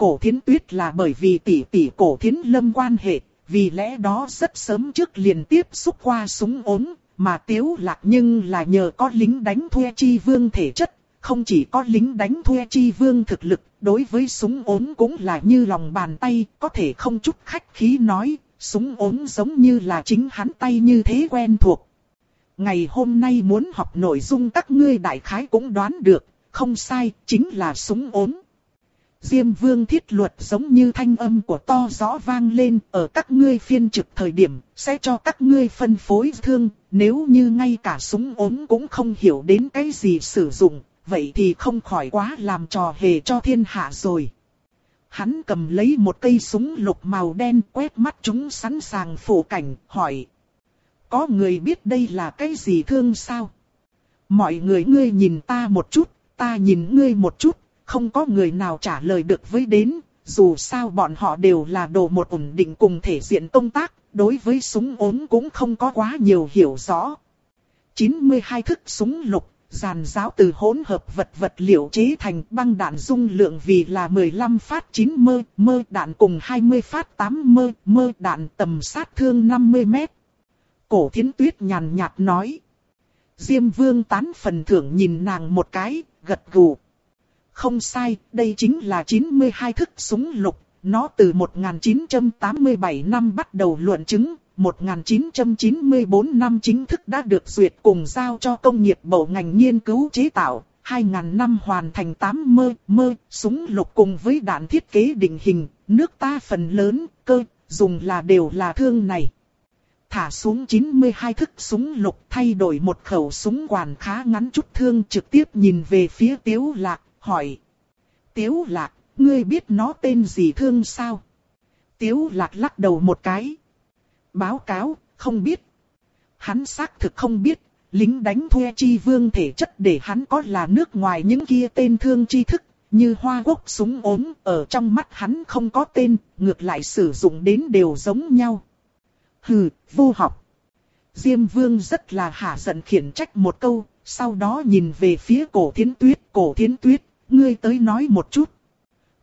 Cổ thiến tuyết là bởi vì tỷ tỷ cổ thiến lâm quan hệ, vì lẽ đó rất sớm trước liền tiếp xúc qua súng ốm, mà Tiếu Lạc nhưng là nhờ có lính đánh thuê chi vương thể chất, không chỉ có lính đánh thuê chi vương thực lực, đối với súng ốm cũng là như lòng bàn tay, có thể không chút khách khí nói, súng ốm giống như là chính hắn tay như thế quen thuộc. Ngày hôm nay muốn học nội dung các ngươi đại khái cũng đoán được, không sai, chính là súng ốm. Diêm vương thiết luật giống như thanh âm của to rõ vang lên ở các ngươi phiên trực thời điểm, sẽ cho các ngươi phân phối thương, nếu như ngay cả súng ốm cũng không hiểu đến cái gì sử dụng, vậy thì không khỏi quá làm trò hề cho thiên hạ rồi. Hắn cầm lấy một cây súng lục màu đen quét mắt chúng sẵn sàng phủ cảnh, hỏi. Có người biết đây là cái gì thương sao? Mọi người ngươi nhìn ta một chút, ta nhìn ngươi một chút, không có người nào trả lời được với đến, dù sao bọn họ đều là đồ một ổn định cùng thể diện công tác, đối với súng ốm cũng không có quá nhiều hiểu rõ. 92 thức súng lục, giàn giáo từ hỗn hợp vật vật liệu chế thành băng đạn dung lượng vì là 15 phát 9 mơ, mơ đạn cùng 20 phát 8 mơ, mơ đạn tầm sát thương 50 mét. Cổ thiến tuyết nhàn nhạt nói. Diêm vương tán phần thưởng nhìn nàng một cái, gật gù. Không sai, đây chính là 92 thức súng lục, nó từ 1987 năm bắt đầu luận chứng, 1994 năm chính thức đã được duyệt cùng giao cho công nghiệp bộ ngành nghiên cứu chế tạo, 2000 năm hoàn thành 8 mơ, mơ, súng lục cùng với đạn thiết kế định hình, nước ta phần lớn, cơ, dùng là đều là thương này. Thả xuống 92 thức súng lục thay đổi một khẩu súng quản khá ngắn chút thương trực tiếp nhìn về phía tiếu lạc, hỏi. Tiếu lạc, ngươi biết nó tên gì thương sao? Tiếu lạc lắc đầu một cái. Báo cáo, không biết. Hắn xác thực không biết, lính đánh thuê chi vương thể chất để hắn có là nước ngoài những kia tên thương chi thức, như hoa quốc súng ốm, ở trong mắt hắn không có tên, ngược lại sử dụng đến đều giống nhau. Hừ, vô học. Diêm vương rất là hả giận khiển trách một câu, sau đó nhìn về phía cổ thiến tuyết, cổ thiến tuyết, ngươi tới nói một chút.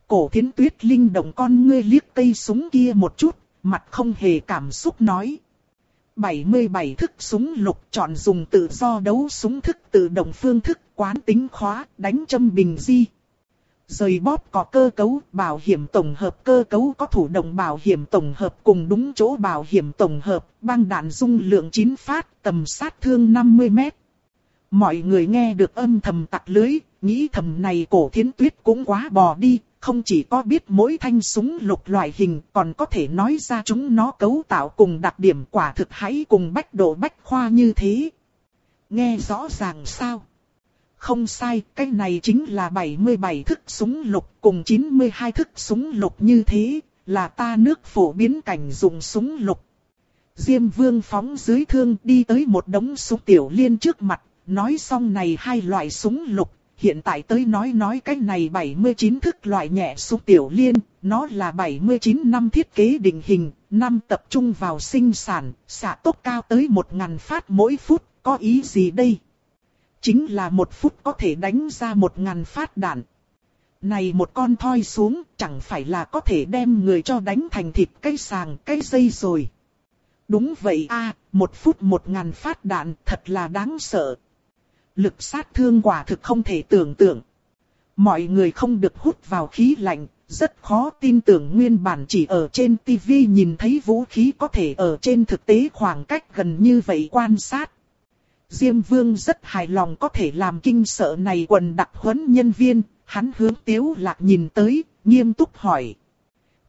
Cổ thiến tuyết linh động con ngươi liếc cây súng kia một chút, mặt không hề cảm xúc nói. 77 thức súng lục chọn dùng tự do đấu súng thức tự động phương thức quán tính khóa đánh châm bình di. Rời bóp có cơ cấu bảo hiểm tổng hợp cơ cấu có thủ động bảo hiểm tổng hợp cùng đúng chỗ bảo hiểm tổng hợp băng đạn dung lượng 9 phát tầm sát thương 50 mét. Mọi người nghe được âm thầm tặc lưới, nghĩ thầm này cổ thiến tuyết cũng quá bò đi, không chỉ có biết mỗi thanh súng lục loại hình còn có thể nói ra chúng nó cấu tạo cùng đặc điểm quả thực hãy cùng bách độ bách khoa như thế. Nghe rõ ràng sao? Không sai, cái này chính là 77 thức súng lục cùng 92 thức súng lục như thế, là ta nước phổ biến cảnh dùng súng lục. Diêm vương phóng dưới thương đi tới một đống súng tiểu liên trước mặt, nói xong này hai loại súng lục, hiện tại tới nói nói cái này 79 thức loại nhẹ xuống tiểu liên, nó là 79 năm thiết kế định hình, năm tập trung vào sinh sản, xạ tốc cao tới 1.000 phát mỗi phút, có ý gì đây? Chính là một phút có thể đánh ra 1.000 phát đạn. Này một con thoi xuống, chẳng phải là có thể đem người cho đánh thành thịt cây sàng, cây dây rồi. Đúng vậy a, một phút một ngàn phát đạn thật là đáng sợ lực sát thương quả thực không thể tưởng tượng. Mọi người không được hút vào khí lạnh, rất khó tin tưởng nguyên bản chỉ ở trên TV nhìn thấy vũ khí có thể ở trên thực tế khoảng cách gần như vậy quan sát. Diêm Vương rất hài lòng có thể làm kinh sợ này quần đặc huấn nhân viên, hắn hướng Tiếu Lạc nhìn tới, nghiêm túc hỏi.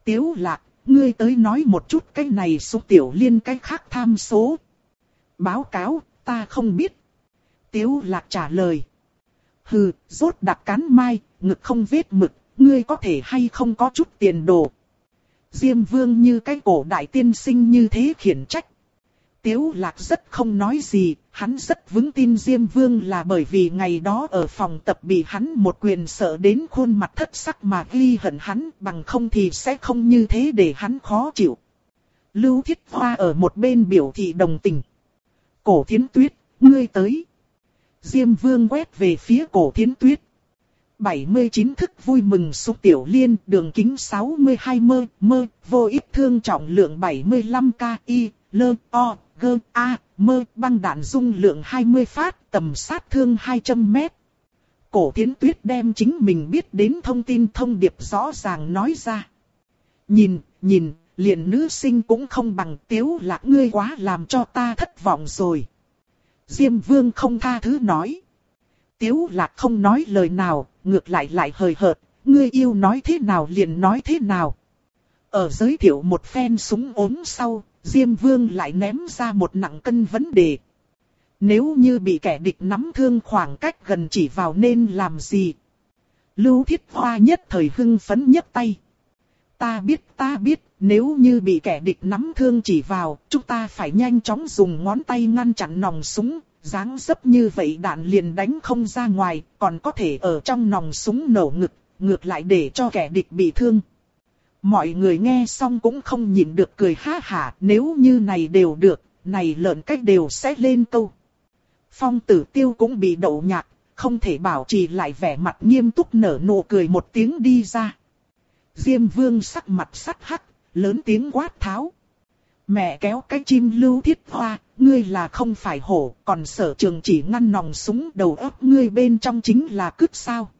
Tiếu Lạc, ngươi tới nói một chút cái này xúc tiểu liên cái khác tham số. Báo cáo, ta không biết. Tiếu lạc trả lời. Hừ, rốt đặc cán mai, ngực không vết mực, ngươi có thể hay không có chút tiền đồ. Diêm vương như cái cổ đại tiên sinh như thế khiển trách. Tiếu lạc rất không nói gì, hắn rất vững tin Diêm Vương là bởi vì ngày đó ở phòng tập bị hắn một quyền sợ đến khuôn mặt thất sắc mà ghi hận hắn bằng không thì sẽ không như thế để hắn khó chịu. Lưu Thiết Hoa ở một bên biểu thị đồng tình. Cổ thiến tuyết, ngươi tới. Diêm vương quét về phía cổ thiến tuyết. 79 thức vui mừng xúc tiểu liên đường kính 62 mơ, mơ, vô ít thương trọng lượng 75 ki, lơ, o, g a, mơ, băng đạn dung lượng 20 phát, tầm sát thương 200 mét. Cổ thiến tuyết đem chính mình biết đến thông tin thông điệp rõ ràng nói ra. Nhìn, nhìn, liền nữ sinh cũng không bằng tiếu lạc ngươi quá làm cho ta thất vọng rồi. Diêm vương không tha thứ nói. Tiếu lạc không nói lời nào, ngược lại lại hời hợt, ngươi yêu nói thế nào liền nói thế nào. Ở giới thiệu một phen súng ốm sau, Diêm Vương lại ném ra một nặng cân vấn đề. Nếu như bị kẻ địch nắm thương khoảng cách gần chỉ vào nên làm gì? Lưu Thiết Hoa nhất thời hưng phấn nhấc tay. Ta biết ta biết, nếu như bị kẻ địch nắm thương chỉ vào, chúng ta phải nhanh chóng dùng ngón tay ngăn chặn nòng súng, dáng dấp như vậy đạn liền đánh không ra ngoài, còn có thể ở trong nòng súng nổ ngực, ngược lại để cho kẻ địch bị thương. Mọi người nghe xong cũng không nhịn được cười ha hả, nếu như này đều được, này lợn cách đều sẽ lên câu. Phong tử tiêu cũng bị đậu nhạc, không thể bảo trì lại vẻ mặt nghiêm túc nở nụ cười một tiếng đi ra. Diêm vương sắc mặt sắt hắc, lớn tiếng quát tháo. Mẹ kéo cái chim lưu thiết hoa, ngươi là không phải hổ, còn sở trường chỉ ngăn nòng súng đầu óc ngươi bên trong chính là cứt sao.